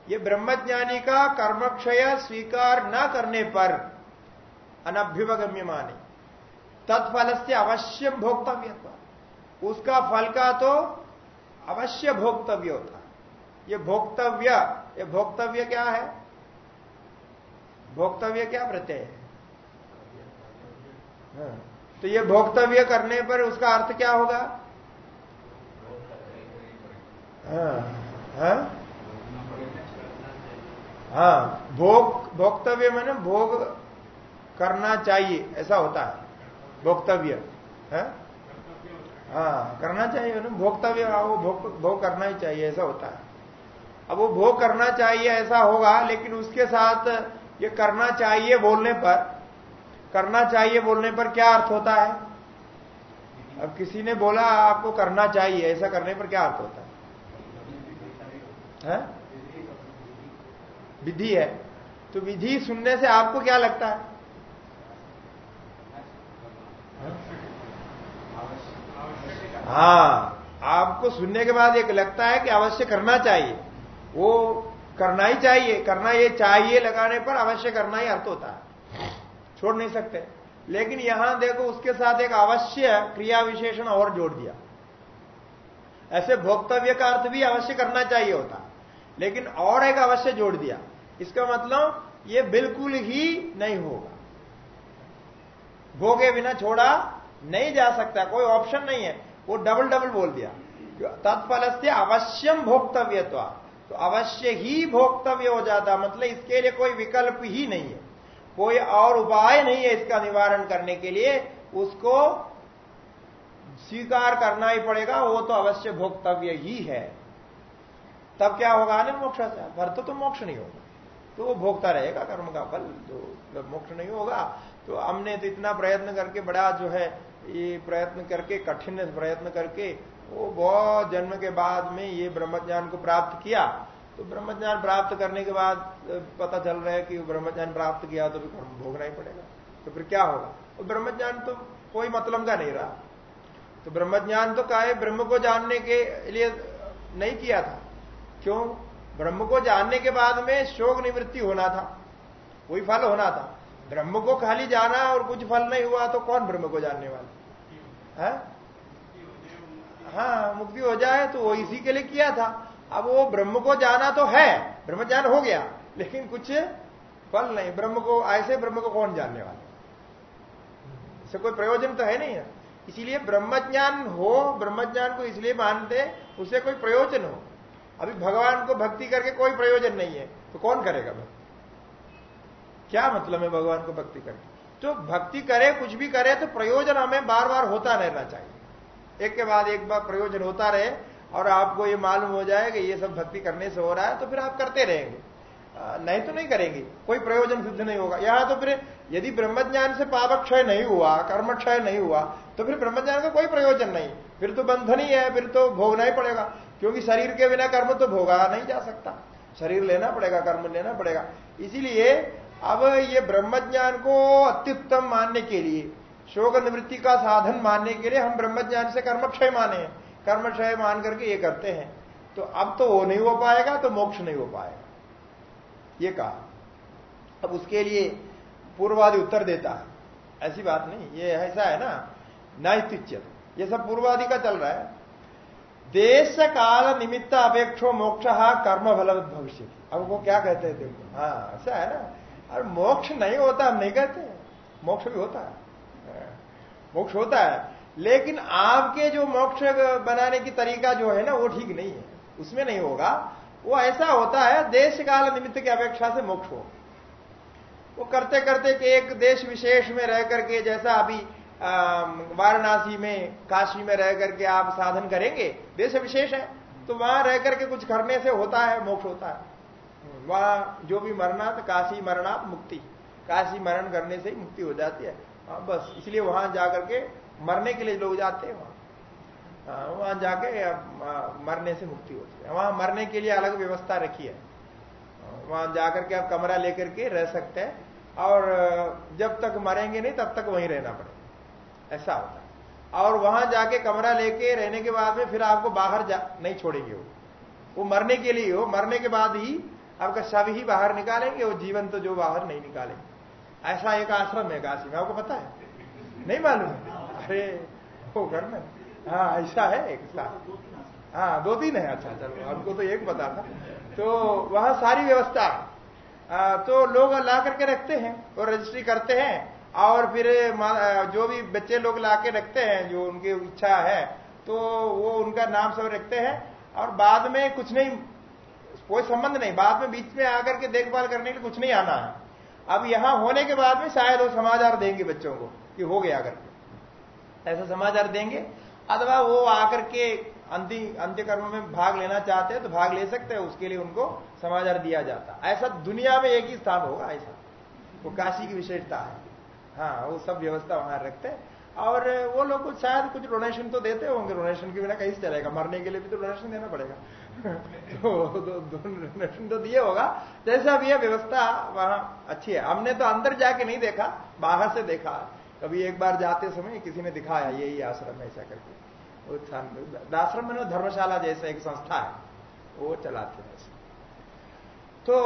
Speaker 1: ये ब्रह्मज्ञानी का कर्मक्षय स्वीकार न करने पर अनभ्युपगम्य माने तत्फल से अवश्य भोक्तव्य उसका फल का तो अवश्य भोक्तव्य होता। ये भोक्तव्य ये भोक्तव्य क्या है? भोक्तव्य क्या प्रत्यय? हाँ। तो ये भोक्तव्य करने पर उसका अर्थ क्या होगा? हाँ, हाँ? हाँ भोग भोक्तव्य मैंने भोग करना चाहिए ऐसा होता है। भोक्तव्य है। हाँ करना चाहिए ना भोक्तव्य वो भोग भोग करना ही चाहिए ऐसा होता है। अब वो भोग करना चाहिए ऐसा होगा लेकिन उसके साथ ये करना चाहिए बोलने पर करना चाहिए बोलने पर क्या अर्थ होता है? अब किसी ने बोला, आपको करना चाहिए, ऐसा करने पर क्या अर्थ होता है? विधि है। तो विधि सुनने से आपको क्या लगता है? हाँ आपको सुनने के बाद एक लगता है कि अवश्य करना चाहिए। वो करना ही चाहिए, करना ये चाहिए लगाने पर अवश्य करना ही अर्थ होता है। छोड़ नहीं सकते। लेकिन यहाँ देखो उसके साथ एक अवश्य क्रिया विशेषण और जोड़ दिया। ऐसे भोक्तव्य का अर्थ भी अवश्य करना चाहिए होता। लेकिन और एक अवश्य जोड़ दिया। इसका मतलब ये बिल्कुल ही नहीं होगा। भोगे बिना छोड़ा नहीं जा सकता। कोई ऑप्शन नहीं है। वो डबल डबल बोल दिया। तत्फल से अवश्यम भोक्तव्य तो अवश्य ही भोक्तव्य हो जाता। मतलब इसके लिए कोई विकल्प ही नहीं है। कोई और उपाय नहीं है इसका निवारण करने के लिए उसको स्वीकार करना ही पड़ेगा वो तो अवश्य भोक्तव्य ही है। तब क्या होगा? आनंद मोक्ष से भर तो, तो मोक्ष नहीं होगा। तो वो भोगता रहेगा कर्म का फल जो मोक्ष नहीं होगा तो हमने तो इतना प्रयत्न करके बड़ा जो है ये प्रयत्न करके कठिन प्रयत्न करके वो बहुत जन्म के बाद में ये ब्रह्मज्ञान को प्राप्त किया। तो ब्रह्मज्ञान प्राप्त करने के बाद पता चल रहा है कि ब्रह्मज्ञान प्राप्त किया तो फिर भोगना ही पड़ेगा। तो फिर क्या होगा? तो ब्रह्मज्ञान तो कोई मतलब का नहीं रहा। तो ब्रह्मज्ञान तो का ब्रह्म को जानने के लिए नहीं किया था। क्यों? ब्रह्म को जानने के बाद में शोक निवृत्ति होना था। वही फल होना था। ब्रह्म को खाली जाना और कुछ फल नहीं हुआ तो कौन ब्रह्म को जानने वाला? हाँ मुक्ति हो जाए तो वो इसी के लिए किया था। अब वो ब्रह्म को जाना तो है ब्रह्म ज्ञान हो गया, लेकिन कुछ फल नहीं। ब्रह्म को, ऐसे ब्रह्म को कौन जानने वाला? इससे कोई प्रयोजन तो है नहीं है। इसीलिए ब्रह्मज्ञान हो, ब्रह्मज्ञान को इसलिए मानते उसे कोई प्रयोजन हो। अभी भगवान को भक्ति करके कोई प्रयोजन नहीं है तो कौन करेगा भक्ति? क्या मतलब है भगवान को भक्ति करके? तो भक्ति करे, कुछ भी करे तो प्रयोजन हमें बार बार होता रहना चाहिए। एक के बाद एक बार प्रयोजन होता रहे और आपको ये मालूम हो जाए कि ये सब भक्ति करने से हो रहा है तो फिर आप करते रहेंगे। नहीं तो नहीं करेंगे। कोई प्रयोजन सिद्ध नहीं होगा। यहाँ तो फिर यदि ब्रह्मज्ञान से पापक्षय नहीं हुआ, कर्मक्षय नहीं हुआ तो फिर ब्रह्मज्ञान का कोई प्रयोजन नहीं। फिर तो बंधन ही है, फिर तो भोगना ही पड़ेगा। क्योंकि शरीर के बिना कर्म तो भोगा नहीं जा सकता। शरीर लेना पड़ेगा, कर्म लेना पड़ेगा। इसीलिए अब ये ब्रह्मज्ञान को अत्युत्तम मानने के लिए, शोक निवृत्ति का साधन मानने के लिए हम ब्रह्मज्ञान से कर्मक्षय माने कर्मक्षय मान करके ये करते हैं तो अब तो वो नहीं हो पाएगा तो मोक्ष नहीं हो पाएगा। ये कहा। अब उसके लिए पूर्वादि उत्तर देता है। ऐसी बात नहीं, ये ऐसा है ना नैतिच्य ये सब पूर्वादि का चल रहा है। देश काल निमित्त अपेक्षो मोक्ष कर्म फल भविष्य अब वो क्या कहते हैं देखो। हाँ ऐसा है ना। और मोक्ष नहीं होता, हम नहीं कहते। मोक्ष भी होता है, मोक्ष होता है। लेकिन आपके जो मोक्ष बनाने की तरीका जो है ना वो ठीक नहीं है। उसमें नहीं होगा। वो ऐसा होता है देश काल निमित्त की अपेक्षा से मोक्ष हो। वो करते करते कि एक देश विशेष में रह करके जैसा अभी वाराणसी में काशी में रह करके आप साधन करेंगे देश विशेष है। तो वहाँ रह करके कुछ करने से होता है मोक्ष होता है। वहाँ जो भी मरना तो काशी मरना मुक्ति। काशी मरण करने से ही मुक्ति हो जाती है। हाँ, बस इसलिए वहाँ जाकर के मरने के लिए लोग जाते हैं वहाँ। हाँ, वहाँ जाके मरने से मुक्ति होती है। वहाँ मरने के लिए अलग व्यवस्था रखी है। वहाँ जाकर के आप कमरा लेकर के रह सकते हैं। और जब तक मरेंगे नहीं तब तक वहीं रहना पड़ेगा। ऐसा होता है। और वहाँ जाके कमरा लेके रहने के बाद में फिर आपको बाहर जा नहीं छोड़ेंगे वो। वो मरने के लिए हो मरने के बाद ही आपका शव ही बाहर निकालेंगे वो जीवन तो जो बाहर नहीं निकालेंगे। ऐसा एक आश्रम है काशी में आपको पता है? नहीं मालूम अरे वो घर में। हाँ ऐसा है, एक साथ हाँ दो तीन है। अच्छा चलो, हमको तो एक बता था। तो वहाँ सारी व्यवस्था। तो लोग ला करके रखते हैं और रजिस्ट्री करते हैं। और फिर जो भी बच्चे लोग ला के रखते हैं, जो उनकी इच्छा है तो वो उनका नाम सब रखते हैं। और बाद में कुछ नहीं, कोई संबंध नहीं। बाद में बीच में आकर के देखभाल करने के लिए कुछ नहीं आना है। अब यहाँ होने के बाद में शायद वो समाचार देंगे बच्चों को कि हो गया करके ऐसा समाचार देंगे। अथवा वो आकर के अंति अंत्य कर्म में भाग लेना चाहते हैं तो भाग ले सकते हैं, उसके लिए उनको समाचार दिया जाता। ऐसा दुनिया में एक ही स्थान होगा, ऐसा। वो काशी की विशेषता है। हाँ वो सब व्यवस्था वहाँ रखते हैं। और वो लोग कुछ, शायद कुछ डोनेशन तो देते होंगे। डोनेशन के बिना कहीं से चलेगा। मरने के लिए भी तो डोनेशन देना पड़ेगा। तो डोनेशन तो दिए होगा। जैसा भी है, व्यवस्था वहाँ अच्छी है। हमने तो अंदर जाके नहीं देखा, बाहर से देखा। कभी एक बार जाते समय किसी ने दिखाया यही आश्रम ऐसा करके। आश्रम में धर्मशाला जैसा एक संस्था है। वो चलाते हैं तो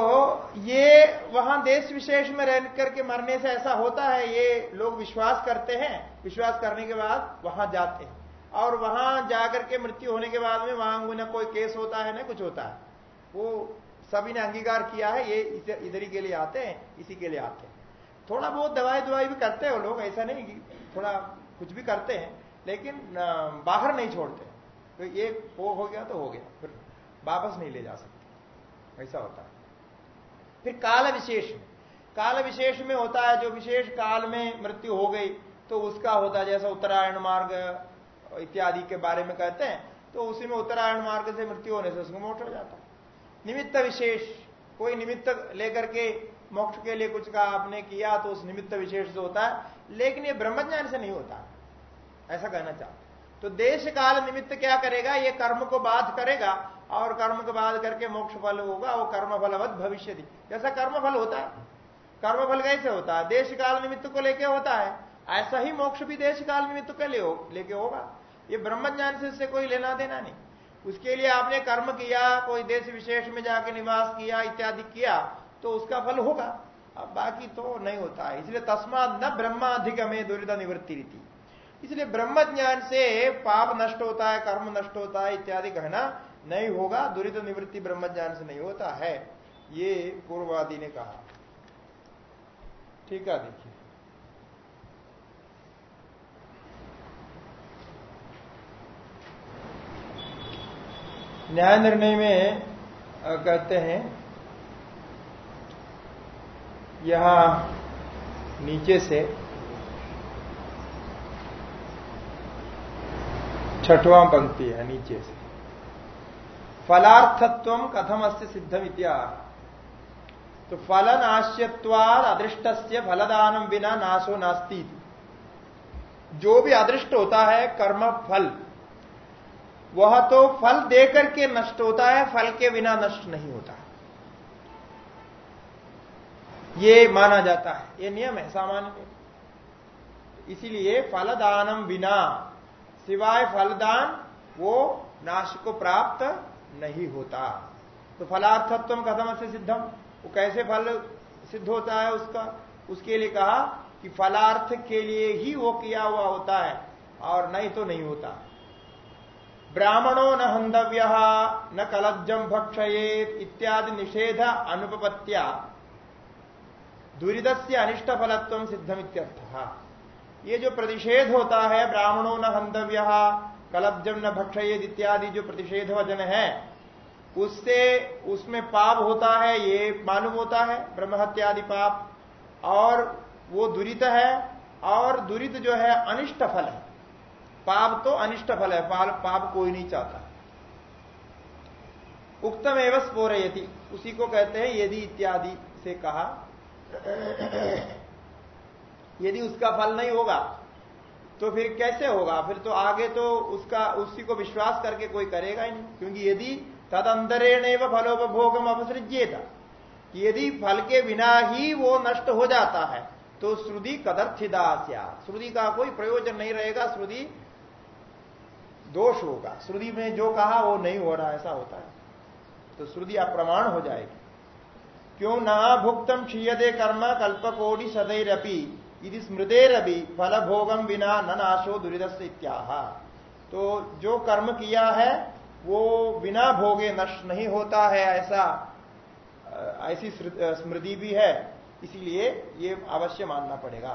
Speaker 1: ये वहाँ देश विशेष में रह करके मरने से ऐसा होता है, ये लोग विश्वास करते हैं। विश्वास करने के बाद वहाँ जाते हैं। और वहाँ जाकर के मृत्यु होने के बाद में वहाँ न कोई केस होता है, ना कुछ होता है। वो सभी ने अंगीकार किया है, ये इधर ही के लिए आते हैं, इसी के लिए आते हैं। थोड़ा बहुत दवाई दवाई भी करते हैं लोग, ऐसा नहीं कि थोड़ा कुछ भी करते हैं, लेकिन बाहर नहीं छोड़ते। तो ये वो हो गया तो हो गया, फिर वापस नहीं ले जा सकते। ऐसा होता है। फिर काल विशेष में, काल विशेष में होता है, जो विशेष काल में मृत्यु हो गई तो उसका होता है, जैसा उत्तरायण मार्ग, इत्यादि के बारे में कहते हैं तो उसी में उत्तरायण मार्ग से मृत्यु होने से उसको मोक्ष हो जाता है। निमित्त विशेष, कोई निमित्त लेकर के मोक्ष के लिए कुछ का आपने किया तो उस निमित्त विशेष से होता है, लेकिन ये ब्रह्मज्ञान से नहीं होता। ऐसा कहना चाहते तो देश काल निमित्त क्या करेगा? ये कर्म को बाध करेगा और कर्म को बाध करके मोक्ष फल होगा, वो कर्म फलवत भविष्य जैसा कर्म फल होता है कर्म फल कैसे होता है? देश काल निमित्त को लेके होता है। ऐसा ही मोक्ष भी देश काल निमित्त के लिए लेके होगा। ये ब्रह्म ज्ञान से इससे कोई लेना देना नहीं। उसके लिए आपने कर्म किया, कोई देश विशेष में जाके निवास किया, इत्यादि किया तो उसका फल होगा। अब बाकी तो नहीं होता। है इसलिए तस्मात न ब्रह्माधिक में दुर्द निवृत्ति रीति इसलिए ब्रह्म ज्ञान से पाप नष्ट होता है, कर्म नष्ट होता है इत्यादि कहना नहीं होगा। दुरित निवृत्ति ब्रह्म ज्ञान से नहीं होता है। ये पूर्ववादी ने कहा। ठीक है, देखिए। न्याय निर्णय में कहते हैं यहाँ नीचे से छठवां पंक्ति है, नीचे से। फलार्थत्व कथम अस्त सिद्ध विद्या तो फलनाश्यवाद अदृष्ट से फलदानम बिना नाशो नास्ती। जो भी अदृष्ट होता है, कर्म फल। वह तो फल देकर के नष्ट होता है, फल के बिना नष्ट नहीं होता। ये माना जाता है। ये नियम है सामान्य इसीलिए फलदानम बिना, सिवाय फलदान, वो नाश को प्राप्त नहीं होता। तो फलार्थत्व कथम से सिद्धम। वो कैसे फल सिद्ध होता है उसका? उसके लिए कहा कि फलार्थ के लिए ही वो किया हुआ होता है और नहीं तो नहीं होता। ब्राह्मणो न हंधव्य न कलज्जम भक्षयेत इत्यादि निषेध अनुपत्या दुरीद से अनिष्ट फलत्व सिद्धमित्यर्थ। ये जो प्रतिषेध होता है, ब्राह्मणों न हंधव्य कलब्जम न भक्षयेद इत्यादि जो प्रतिषेध वचन है, उससे उसमें पाप होता है, ये मालूम होता है, ब्रह्महत्यादि पाप, और वो दुरित है, और दुरित जो है अनिष्ट फल है। पाप तो अनिष्ट फल है पाप कोई नहीं चाहता। उक्तम एवं स्पोरयति उसी को कहते हैं, यदि इत्यादि से कहा। यदि उसका फल नहीं होगा तो फिर कैसे होगा? फिर तो आगे तो उसका, उसी को विश्वास करके कोई करेगा ही नहीं। क्योंकि यदि तद अंतरेण फलोपभोगम अपसृज्येता, यदि फल के बिना ही वो नष्ट हो जाता है तो श्रुति कदर्थिदास्या श्रुति का कोई प्रयोजन नहीं रहेगा, श्रुति दोष होगा। श्रुति में जो कहा, वो नहीं हो रहा, ऐसा होता है। तो श्रुति अप्रमाण हो जाएगी। क्यों न भुक्तम क्षीयते कर्म कल्पकोटि सदैरपी यदि स्मृतेरपि फल भोगम बिना न नाशो दुरीदस्य इत्याह। तो जो कर्म किया है, वो बिना भोगे नष्ट नहीं होता है, ऐसा ऐसी स्मृति भी है। इसीलिए ये अवश्य मानना पड़ेगा।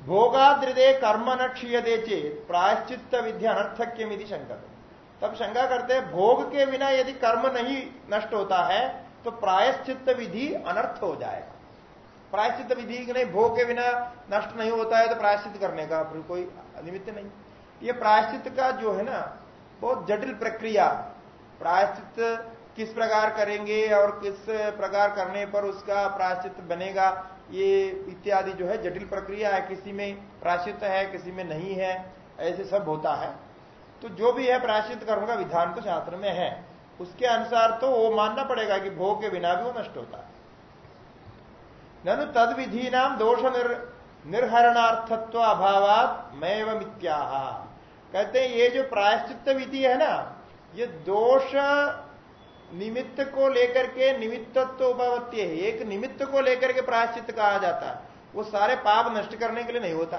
Speaker 1: भोगाद्रिदे कर्म न क्षीयते चेत प्रायश्चित विद्या अनर्थक्यम यदि शंकर तब शंका करते हैं, भोग के बिना यदि कर्म नहीं नष्ट होता है तो प्रायश्चित विधि अनर्थ हो जाएगा। प्रायश्चित विधि नहीं भोग के बिना नष्ट नहीं होता है तो प्रायश्चित करने का फिर कोई निमित्त नहीं। ये प्रायश्चित का जो है ना, बहुत जटिल प्रक्रिया। प्रायश्चित किस प्रकार करेंगे और किस प्रकार करने पर उसका प्रायश्चित बनेगा, ये इत्यादि जो है जटिल प्रक्रिया है। किसी में प्रायश्चित है, किसी में नहीं है, ऐसे सब होता है। तो जो भी है प्रायश्चित कर्म का विधान तो शास्त्र में है। उसके अनुसार तो वो मानना पड़ेगा कि भोग के बिना भी वो नष्ट होता है। ननु तद विधि नाम दोष निर, निर्हरणार्थत्व अभावात मैं मित्याह कहते हैं ये जो प्रायश्चित विधि है ना ये दोष निमित्त को लेकर के निमित्तत्व उपवत्ति है। एक निमित्त को लेकर के प्रायश्चित कहा जाता है। वो सारे पाप नष्ट करने के लिए नहीं होता।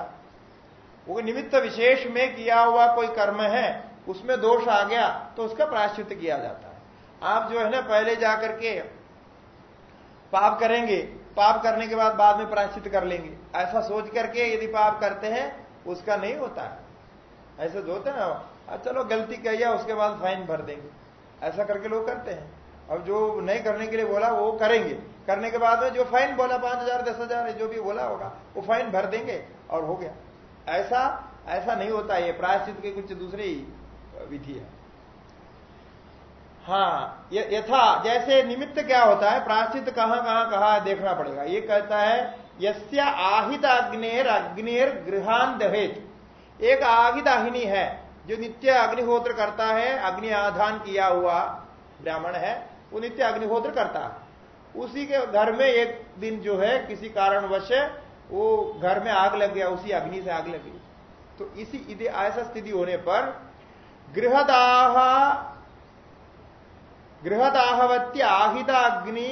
Speaker 1: वो निमित्त विशेष में किया हुआ कोई कर्म है उसमें दोष आ गया तो उसका प्रायश्चित किया जाता है। आप जो है ना पहले जाकर के पाप करेंगे, पाप करने के बाद बाद में प्रायश्चित कर लेंगे। ऐसा सोच करके यदि पाप करते हैं, उसका नहीं होता है। ऐसे जो होते ना चलो गलती किया उसके बाद फाइन भर देंगे। ऐसा करके लोग करते हैं। अब जो नहीं करने के लिए बोला, वो करेंगे। करने के बाद में जो फाइन बोला, पाँच हज़ार, दस हज़ार, जो भी बोला होगा, वो फाइन भर देंगे और हो गया। ऐसा ऐसा नहीं होता ये प्रायश्चित के कुछ दूसरी विधि है। हाँ यथा, जैसे निमित्त क्या होता है प्रायश्चित कहाँ कहाँ, कहा देखना पड़ेगा। ये कहता है, यस्य आहित अग्नेर अग्निर गृहान दहेत। एक आहित अग्नि है, जो नित्य अग्निहोत्र करता है, अग्नि आधान किया हुआ ब्राह्मण है, वो नित्य अग्निहोत्र करता है। उसी के घर में एक दिन जो है, किसी कारणवश वो घर में आग लग गया, उसी अग्नि से आग लगी तो इसी ऐसा स्थिति होने पर गृहदाह गृहदाहवत्य आहित अग्नि,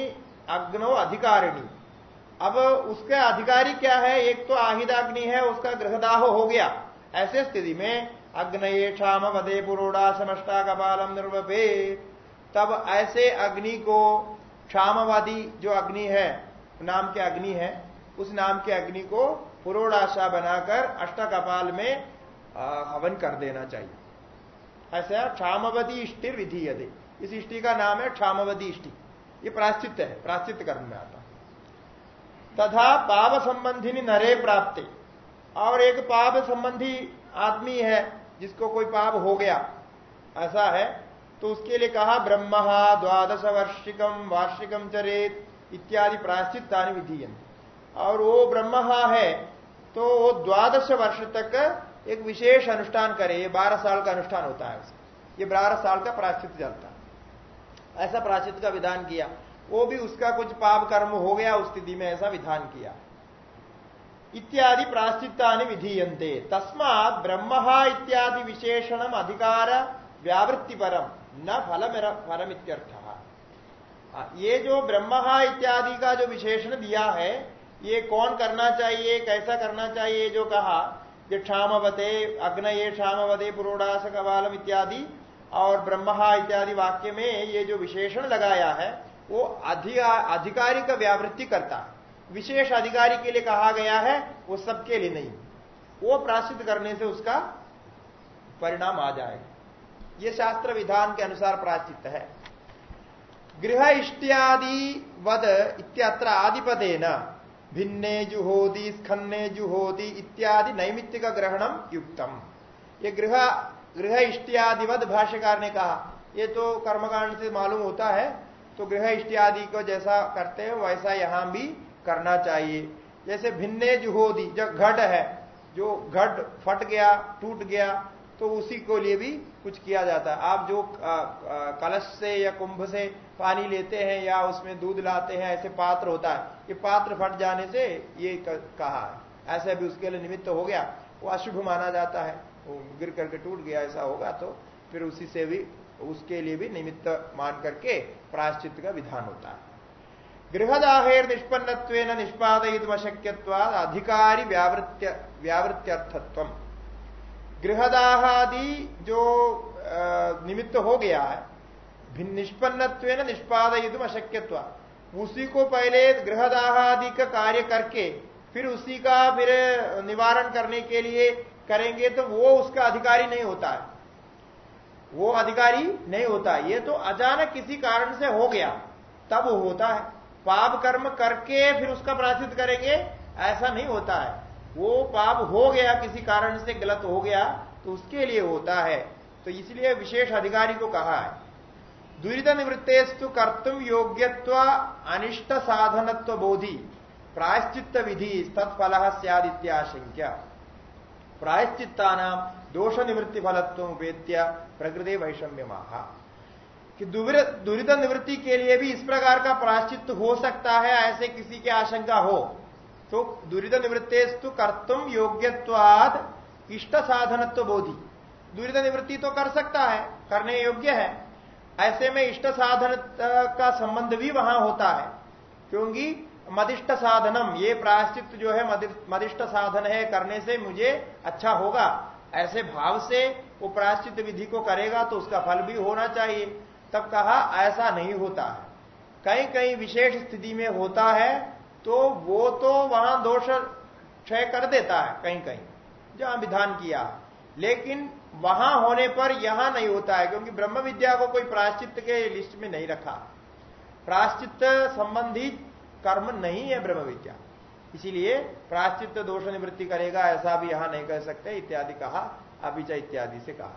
Speaker 1: अग्नो अधिकारिणी। अब उसका अधिकारी क्या है? एक तो आहिदाग्नि है, उसका गृहदाह हो गया। ऐसे स्थिति में अग्नये क्षाम वधे पुरोड़ा समष्टा कपालम निर्वपे। तब ऐसे अग्नि को क्षामवादी जो अग्नि है, नाम के अग्नि है, उस नाम के अग्नि को पुरोड़ाशा बनाकर अष्ट कपाल में हवन कर देना चाहिए। ऐसा क्षामवती इष्टि विधि यदि इस इष्टि का नाम है क्षामवती इष्टि। ये प्राश्चित है प्राश्चित कर्म में आता तथा पाप संबंधी नरे प्राप्त। और एक पाप संबंधी आदमी है, जिसको कोई पाप हो गया, ऐसा है तो उसके लिए कहा, ब्रह्म द्वादश वर्षिकम वार्षिकम चरेत इत्यादि प्राश्चित विधीयन और वो ब्रह्म है तो वो द्वादश वर्ष तक एक विशेष अनुष्ठान करे, ये बारह साल का अनुष्ठान होता है ये बारह साल का प्राश्चित चलता है। ऐसा प्राचित का विधान किया। वो भी उसका कुछ पाप कर्म हो गया उस स्थिति में ऐसा विधान किया। इत्यादि प्राश्चिता विधीयते तस्मात ब्रह्म इत्यादि विशेषण अधिकार व्यावृत्ति परम न फलम फलम इत्यर्थ ये जो ब्रह्म इत्यादि का जो विशेषण दिया है, ये कौन करना चाहिए, कैसा करना चाहिए जो कहा, ये क्षामवते अग्नये क्षामवते पुरोडास कवालम इत्यादि और ब्रह्मा इत्यादि वाक्य में ये जो विशेषण लगाया है, वो अधिकारी का व्यावृत्ति करता। है विशेष अधिकारी के लिए कहा गया है, वो सबके लिए नहीं। वो प्राश्चित करने से उसका परिणाम आ जाएगा। ये शास्त्र विधान के अनुसार प्राश्चित है। गृह इष्टियादि वद इत्यत्र आदिपदे न भिन्ने जुहोदी स्खन्ने जुहोदी इत्यादि नैमित्तिक ग्रहणम युक्तम। ये गृह गृह इष्टियादिवद भाष्यकार ने कहा, ये तो कर्मकांड से मालूम होता है तो गृह इष्टियादि को जैसा करते हैं, वैसा यहाँ भी करना चाहिए। जैसे भिन्ने जुहोदी जो घट है, जो घट फट गया, टूट गया तो उसी को लिए भी कुछ किया जाता है। आप जो कलश से या कुंभ से पानी लेते हैं या उसमें दूध लाते हैं, ऐसे पात्र होता है। ये पात्र फट जाने से ये कहा है। ऐसे भी उसके लिए निमित्त हो गया, वो अशुभ माना जाता है। गिर करके टूट गया, ऐसा होगा तो फिर उसी से भी, उसके लिए भी निमित्त मान करके प्राश्चित का विधान होता है। गृहदाहेर निष्पन्न निष्पादयित अशक्यवाद अधिकारी व्यावृत्य व्यावृत्त्यर्थत्व गृहदाहादि जो निमित्त हो गया है निष्पन्न निष्पादयुम अशक्यत्व उसी को पहले गृहदाहादि का कार्य करके, फिर उसी का फिर निवारण करने के लिए करेंगे तो वो उसका अधिकारी नहीं होता है। वो अधिकारी नहीं होता ये तो अचानक किसी कारण से हो गया, तब होता है। पाप कर्म करके फिर उसका प्राचित करेंगे, ऐसा नहीं होता है। वो पाप हो गया, किसी कारण से गलत हो गया तो उसके लिए होता है। तो इसलिए विशेष अधिकारी को कहा है। दुरीत निवृत्तेस्तु कर्तुम योग्यत्व अनिष्ट साधनत्व बोधि प्रायश्चित विधि तत्फल सदित्याशंक्य प्रायश्चित्ता नाम दोष निवृत्ति फलत्व उपेत्य प्रकृति वैषम्य महा कि दुरित निवृत्ति के लिए भी इस प्रकार का प्राश्चित हो सकता है, ऐसे किसी की आशंका हो। तो दुरीत निवृत्तेस्तु कर्तुम योग्यवाद इष्ट साधनत्व बोधि दुरीत निवृत्ति तो कर सकता है, करने योग्य है। ऐसे में इष्ट साधन का संबंध भी वहाँ होता है। क्योंकि मदिष्ट साधनम, ये प्राश्चित जो है मदिष्ट साधन है करने से मुझे अच्छा होगा। ऐसे भाव से वो प्राश्चित विधि को करेगा तो उसका फल भी होना चाहिए। तब कहा, ऐसा नहीं होता है। कहीं कहीं विशेष स्थिति में होता है तो वो तो वहाँ दोष क्षय कर देता है कहीं कहीं जहाँ विधान किया। लेकिन वहाँ होने पर यहाँ नहीं होता है, क्योंकि ब्रह्म विद्या को कोई प्राश्चित के लिस्ट में नहीं रखा। प्राश्चित संबंधी कर्म नहीं है ब्रह्म विद्या। इसीलिए प्राश्चित दोष निवृत्ति करेगा, ऐसा भी यहाँ नहीं कह सकते, इत्यादि कहा, अभिचा इत्यादि से कहा।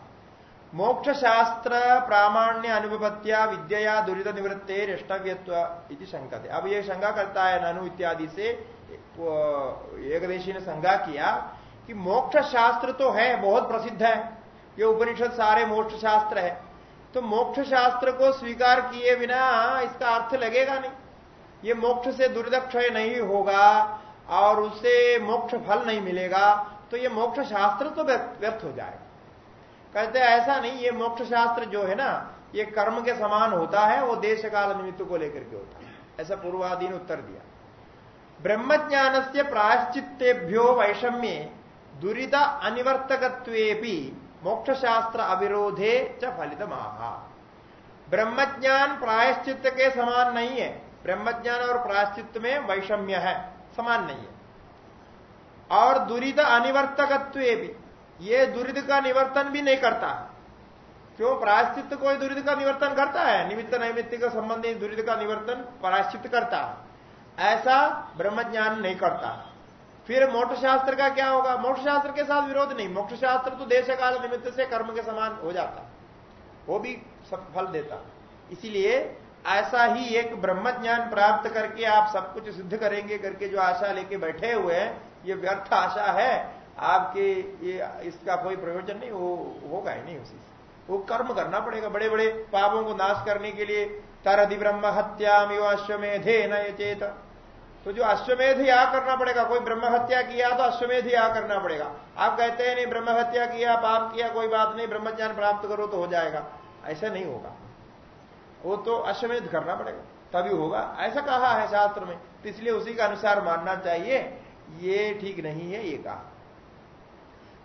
Speaker 1: मोक्ष शास्त्र प्रामाण्य अनुपत्या विद्या दुरीत निवृत्ते रेष्टव्यत्व इति शंका अब ये शंका करता है ननु इत्यादि से एकदेशी ने शंका किया कि मोक्ष शास्त्र तो है, बहुत प्रसिद्ध है। ये उपनिषद सारे मोक्ष शास्त्र है। तो मोक्ष शास्त्र को स्वीकार किए बिना इसका अर्थ लगेगा नहीं। ये मोक्ष से दुर्दक्षय नहीं होगा और उसे मोक्ष फल नहीं मिलेगा तो ये मोक्ष शास्त्र तो व्यर्थ हो जाएगा। कहते ऐसा नहीं, ये मोक्ष शास्त्र जो है ना, ये कर्म के समान होता है, वो देश काल निमित्त को लेकर के होता है। ऐसा पूर्वादि ने उत्तर दिया। ब्रह्म ज्ञान से प्रायश्चितेभ्यो वैषम्य दुरीत अनिवर्तक मोक्ष शास्त्र अविरोधे च फलित ब्रह्मज्ञान प्रायश्चित के समान नहीं है। ब्रह्मज्ञान और प्रायश्चित में वैषम्य है, समान नहीं है। और दुरीत अनिवर्तकत्व भी ये दुरिध का निवर्तन भी नहीं करता। क्यों? प्रायश्चित कोई दुरिध का निवर्तन करता है। निमित्त नैमित्त का संबंधी दुरिध का निवर्तन प्रायश्चित करता है। ऐसा ब्रह्म ज्ञान नहीं करता। फिर मोक्ष शास्त्र का क्या होगा? मोक्ष शास्त्र के साथ विरोध नहीं। मोक्ष शास्त्र तो देश काल निमित्त से कर्म के समान हो जाता। वो भी सब फल देता। इसीलिए ऐसा ही एक ब्रह्म ज्ञान प्राप्त करके आप सब कुछ सिद्ध करेंगे करके जो आशा लेके बैठे हुए हैं, ये व्यर्थ आशा है, आपके ये, इसका कोई प्रयोजन नहीं, वो होगा ही नहीं उसी से। वो कर्म करना पड़ेगा बड़े बड़े पापों को नाश करने के लिए। तरधि ब्रह्म हत्या हत्याम अश्वमेधे न चेत। तो जो अश्वमेध या करना पड़ेगा, कोई ब्रह्म हत्या किया तो अश्वमेध या करना पड़ेगा। आप कहते हैं, नहीं, ब्रह्म हत्या किया, पाप किया, कोई बात नहीं ब्रह्म ज्ञान प्राप्त करो तो हो जाएगा। ऐसा नहीं होगा। वो तो अश्वमेध करना पड़ेगा। तभी होगा। ऐसा कहा है शास्त्र में। तो इसलिए उसी के अनुसार मानना चाहिए, ये ठीक नहीं है, ये कहा।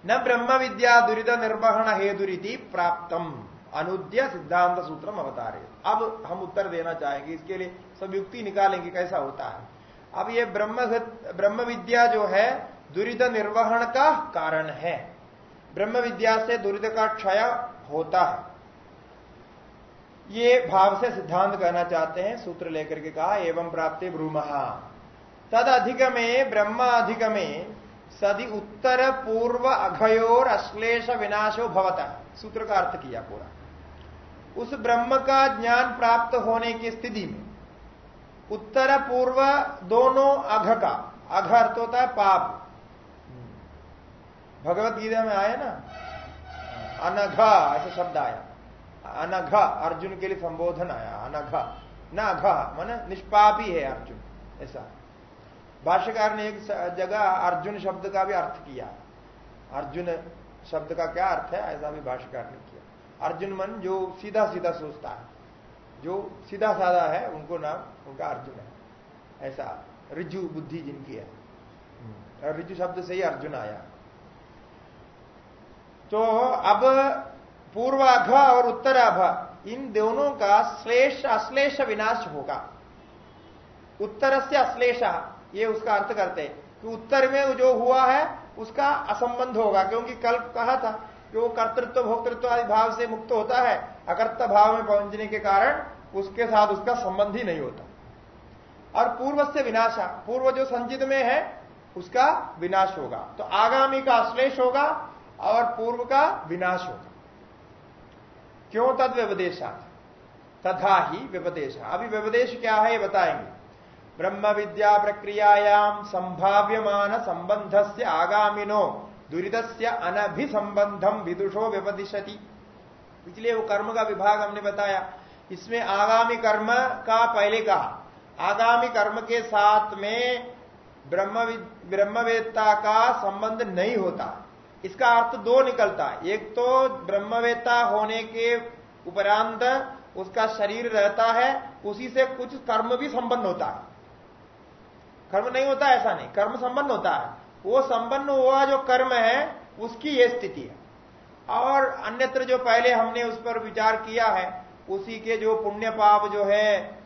Speaker 1: न ब्रह्म विद्या दुरीद निर्वहन हेतुरीति प्राप्तम। अनुद्य सिद्धांत सूत्रम अवतारे अब हम उत्तर देना चाहेंगे, इसके लिए सब युक्ति निकालेंगे, कैसा होता है। अब ये ब्रह्म ब्रह्म विद्या जो है, दुरीद निर्वहन का कारण है। ब्रह्म विद्या से दुरीद का क्षय होता है। ये भाव से सिद्धांत कहना चाहते हैं, सूत्र लेकर के कहा, एवं प्राप्ति ब्रूमहा तद अधिक में ब्रह्म अधिक में सदी उत्तर पूर्व अघयोर अश्लेष विनाशो भवता। सूत्र का अर्थ किया पूरा। उस ब्रह्म का ज्ञान प्राप्त होने की स्थिति में, उत्तर पूर्व दोनों अघ का, अघ अर्थ होता है पाप। भगवत गीता में आया ना? अनघ, ऐसा शब्द आया। अनघ अर्जुन के लिए संबोधन आया अनघ न अघ मन निष्पापी है अर्जुन ऐसा। भाष्यकार ने एक जगह अर्जुन शब्द का भी अर्थ किया। अर्जुन शब्द का क्या अर्थ है ऐसा भी भाष्यकार ने किया। अर्जुन मन जो सीधा सीधा सोचता है जो सीधा साधा है उनको नाम उनका अर्जुन है ऐसा। रिजु बुद्धि जिनकी है। रिजु शब्द से ही अर्जुन आया। तो अब पूर्वाघ और उत्तराभ इन दोनों का श्लेष, अश्लेष विनाश होगा। उत्तर से अश्लेष, ये उसका अर्थ करते हैं कि उत्तर में जो हुआ है, उसका असंबंध होगा, क्योंकि कल कहा था कि वो कर्तृत्व, भोक्तृत्व आदि भाव से मुक्त होता है, अकर्त भाव में पहुँचने के कारण उसके साथ उसका संबंध ही नहीं होता। और पूर्व से विनाशा, पूर्व जो संचित में है, उसका विनाश होगा। तो आगामी का अश्लेष होगा और पूर्व का विनाश होगा। क्यों तद व्यवदेशा? तथा ही व्यवदेश। अभी व्यवदेश क्या है ये बताएँगे। ब्रह्म विद्या प्रक्रियायाम संभाव्यमान संबंध से आगामिनो दुरीत से अनभिसंबंधम विदुषो व्यपदिशति इसलिए वो कर्म का विभाग हमने बताया। इसमें आगामी कर्म का पहले कहा आगामी कर्म के साथ में ब्रह्म ब्रह्मवेत्ता का संबंध नहीं होता। इसका अर्थ दो निकलता है। एक तो ब्रह्मवेता होने के उपरांत उसका शरीर रहता है, उसी से कुछ कर्म भी संबंध होता है। कर्म नहीं होता, ऐसा नहीं। कर्म संबंध होता है। वो संबंध हुआ जो कर्म है, उसकी ये स्थिति है। और अन्यत्र जो पहले हमने उस पर विचार किया है, उसी के जो पुण्य पाप जो है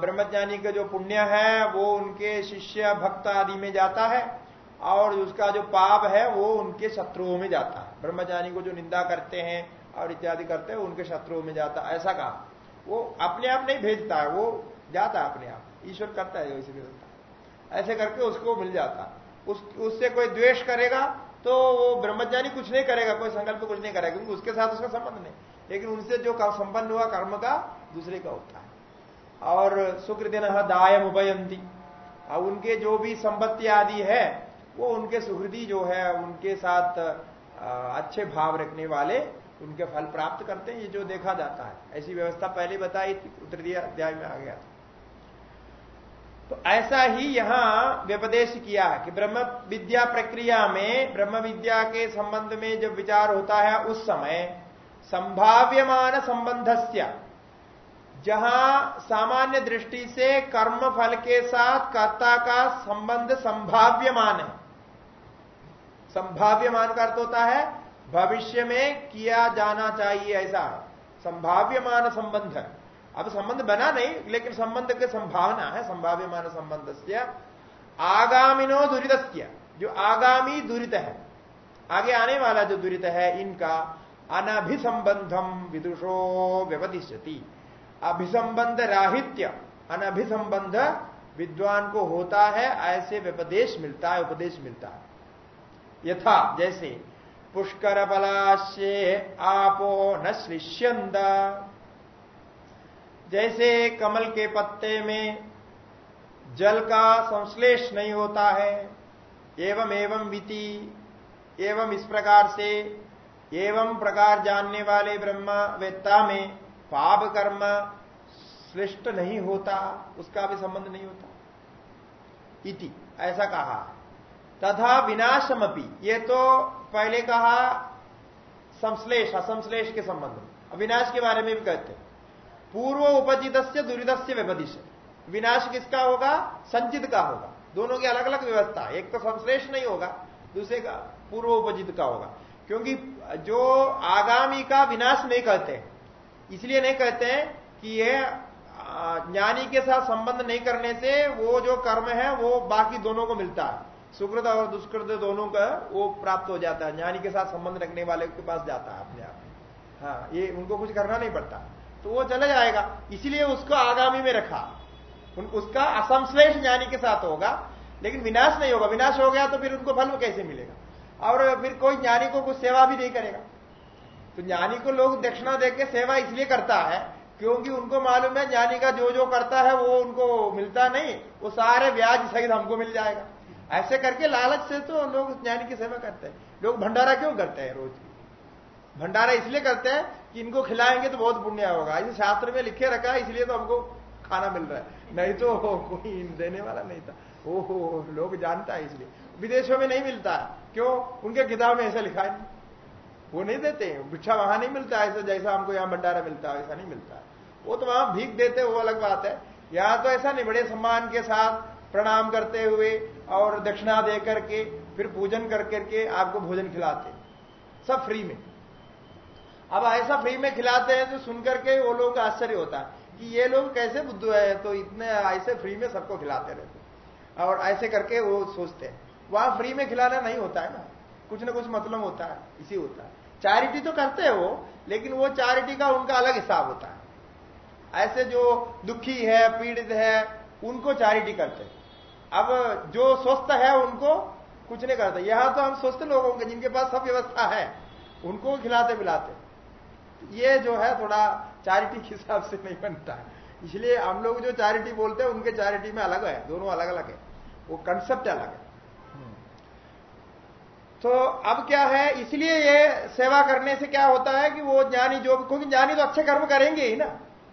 Speaker 1: ब्रह्मज्ञानी का जो पुण्य है, वो उनके शिष्य, भक्त आदि में जाता है। और उसका जो पाप है, वो उनके शत्रुओं में जाता है। ब्रह्मज्ञानी को जो निंदा करते हैं और इत्यादि करते हैं, उनके शत्रुओं में जाता है। ऐसा कहा। वो अपने आप नहीं भेजता है, वो जाता है अपने आप। ईश्वर करता है वैसे करता ऐसे करके उसको मिल जाता उस, उससे कोई द्वेष करेगा तो वो ब्रह्मज्ञानी कुछ नहीं करेगा, कोई संकल्प कुछ नहीं करेगा, क्योंकि उसके साथ उसका संबंध नहीं। लेकिन उनसे जो संबंध हुआ कर्म का, दूसरे का होता है। और सुकृतिन दायम उपयंती और उनके जो भी संपत्ति आदि है वो उनके सुहृदी जो है, उनके साथ अच्छे भाव रखने वाले उनके फल प्राप्त करते हैं, ये जो देखा जाता है। ऐसी व्यवस्था पहले बताई थी उत्तरीय अध्याय में आ गया था। तो ऐसा ही यहाँ व्यपदेश किया कि ब्रह्म विद्या प्रक्रिया में, ब्रह्म विद्या के संबंध में जब विचार होता है उस समय, संभाव्यमान संबंधस्य, जहाँ सामान्य दृष्टि से कर्म फल के साथ कर्ता का संबंध संभाव्यमान है। संभाव्यमान का अर्थ होता है, भविष्य में किया जाना चाहिए ऐसा। संभाव्यमान संबंध। अब संबंध बना नहीं, लेकिन संबंध की संभावना है, संभाव्यमान संबंध से आगामिनो दुरित जो आगामी दुरित है, आगे आने वाला जो दुरित है, इनका अनभिसंबंधम विदुषो व्यवदिश्यति। अभिसंबंध राहित्य, अनभिसंबंध विद्वान को होता है, ऐसे व्यपदेश मिलता है, उपदेश मिलता है। यथा, जैसे पुष्कर बलाश्य आपो न श्लिष्यंद जैसे कमल के पत्ते में जल का संश्लेष नहीं होता है, एवं एवं विति, एवं इस प्रकार से, एवं प्रकार जानने वाले ब्रह्मवेत्ता में पाप कर्म श्रेष्ठ नहीं होता, उसका भी संबंध नहीं होता। इति, ऐसा कहा। तथा विनाशमपि। ये तो पहले कहा संश्लेष, असंश्लेष के संबंध में। अविनाश के बारे में भी कहते हैं। पूर्व उपजित से दुरीद से व्यपदिश। विनाश किसका होगा? संचित का होगा। दोनों की अलग अलग व्यवस्था एक तो संश्लेष नहीं होगा, दूसरे का पूर्व उपजित का होगा। क्योंकि जो आगामी का विनाश नहीं कहते इसलिए नहीं कहते हैं कि यह ज्ञानी के साथ संबंध नहीं करने से वो जो कर्म है, वो बाकी दोनों को मिलता है। सुकृत और दुष्कृत दोनों का वो प्राप्त हो जाता है। ज्ञानी के साथ संबंध रखने वाले के पास जाता है अपने आप। में हाँ ये उनको कुछ करना नहीं पड़ता। तो वो चला जाएगा। इसलिए उसको आगामी में रखा। उन, उसका असंश्लेष ज्ञानी के साथ होगा, लेकिन विनाश नहीं होगा। विनाश हो गया तो फिर उनको फल कैसे मिलेगा? और फिर कोई ज्ञानी को कुछ सेवा भी नहीं करेगा। तो ज्ञानी को लोग दक्षिणा देकर सेवा इसलिए करता है, क्योंकि उनको मालूम है ज्ञानी का जो जो करता है वो उनको मिलता नहीं। वो सारे ब्याज सहित हमको मिल जाएगा। ऐसे करके लालच से तो लोग ज्ञानी की सेवा करते हैं। लोग भंडारा क्यों करते हैं रोज? भंडारा इसलिए करते हैं कि इनको खिलाएँगे तो बहुत पुण्य होगा। इसे शास्त्र में लिखे रखा है, इसलिए तो हमको खाना मिल रहा है। नहीं तो कोई देने वाला नहीं था। ओहो, लोग जानता है इसलिए। विदेशों में नहीं मिलता। क्यों? उनके किताब में ऐसा लिखा है। वो नहीं देते। भिक्षा वहाँ नहीं मिलता ऐसा जैसा हमको यहाँ भंडारा मिलता है ऐसा नहीं मिलता वो तो वहाँ भीख देते वो अलग बात है। यहाँ तो ऐसा नहीं, बड़े सम्मान के साथ प्रणाम करते हुए और दक्षिणा दे करके, फिर पूजन कर करके आपको भोजन खिलाते सब फ्री में। अब ऐसा फ्री में खिलाते हैं तो सुनकर के वो लोग का आश्चर्य होता है कि ये लोग कैसे बुद्धू है? तो इतने ऐसे फ्री में सबको खिलाते रहते और ऐसे करके वो सोचते हैं। वहाँ फ्री में खिलाना नहीं होता है ना। कुछ ना कुछ मतलब होता है। इसी होता है। चैरिटी तो करते हैं वो, लेकिन वो चैरिटी का उनका अलग हिसाब होता है। ऐसे जो दुखी है, पीड़ित है, उनको चैरिटी करते अब जो स्वस्थ है उनको कुछ नहीं करते। यहाँ तो हम स्वस्थ लोग होंगे जिनके पास सब व्यवस्था है उनको खिलाते पिलाते। ये जो है थोड़ा चैरिटी के हिसाब से नहीं बनता है। इसलिए हम लोग जो चैरिटी बोलते हैं उनके चैरिटी में अलग है दोनों अलग अलग है। वो कंसेप्ट अलग है। तो अब क्या है इसलिए ये सेवा करने से क्या होता है कि वो ज्ञानी जो क्योंकि ज्ञानी तो अच्छे कर्म करेंगे ही ना।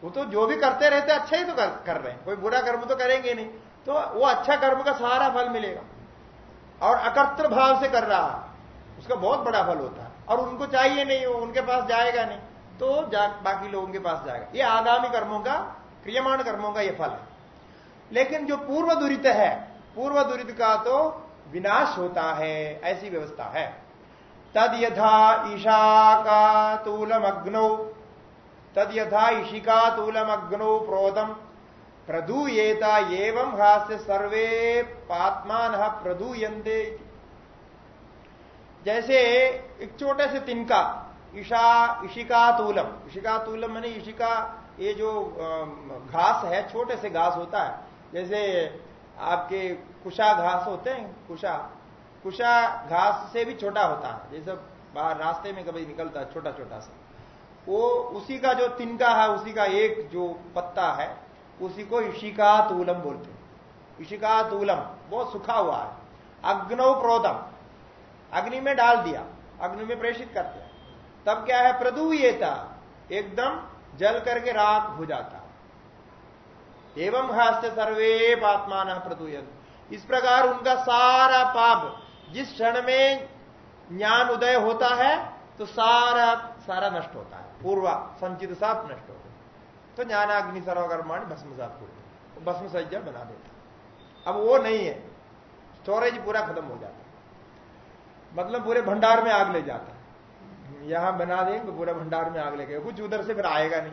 Speaker 1: वो तो जो भी करते रहते अच्छा ही तो कर, कर रहे हैं। कोई बुरा कर्म तो करेंगे नहीं। तो वो अच्छा कर्म का सारा फल मिलेगा। और अकर्तृ भाव से कर रहा है। उसका बहुत बड़ा फल होता है। और उनको चाहिए नहीं वो उनके पास जाएगा नहीं। तो जा, बाकी लोगों के पास जाएगा। ये आगामी कर्मों का क्रियमाण कर्मों का ये फल है। लेकिन जो पूर्व दुरित है पूर्व दुरित का तो विनाश होता है। ऐसी व्यवस्था है। तद यथा ईशा का तूलम अग्नौ तद यथा ईशिका तूलम अग्नौ प्रोदम। प्रदूयेता एवं हास्य सर्वे पात्मान प्रदूयते जैसे एक छोटे से तिनका ईशा ईशिका तूलम ईशिका तूलम मैंने ईशिका ये जो घास है, छोटे से घास होता है। जैसे आपके कुशा घास होते हैं, कुशा। कुशा घास से भी छोटा होता है। जैसे बाहर रास्ते में कभी निकलता है छोटा छोटा सा। वो उसी का जो तिनका है, उसी का एक जो पत्ता है उसी को ईशिका तूलम बोलते हैं। ईशिका तूलम बहुत सुखा हुआ है। अग्नौ प्रोदम अग्नि में डाल दिया, अग्नि में प्रेषित करते दिया। तब क्या है? प्रदूयता, एकदम जल करके राख हो जाता। एवं हास्य सर्वे पात्मान प्रदूयन इस प्रकार उनका सारा पाप, जिस क्षण में ज्ञान उदय होता है तो सारा सारा नष्ट होता है। पूर्वा, संचित साप नष्ट है। तो ज्ञानाग्नि सर्वकर्माण भस्म को भस्म सज्जा बना देता। अब वो नहीं है। स्टोरेज पूरा खत्म हो जाता। मतलब पूरे भंडार में आग ले जाता। यहाँ बना देंगे, पूरे भंडार में आग ले गए कुछ उधर से फिर आएगा नहीं।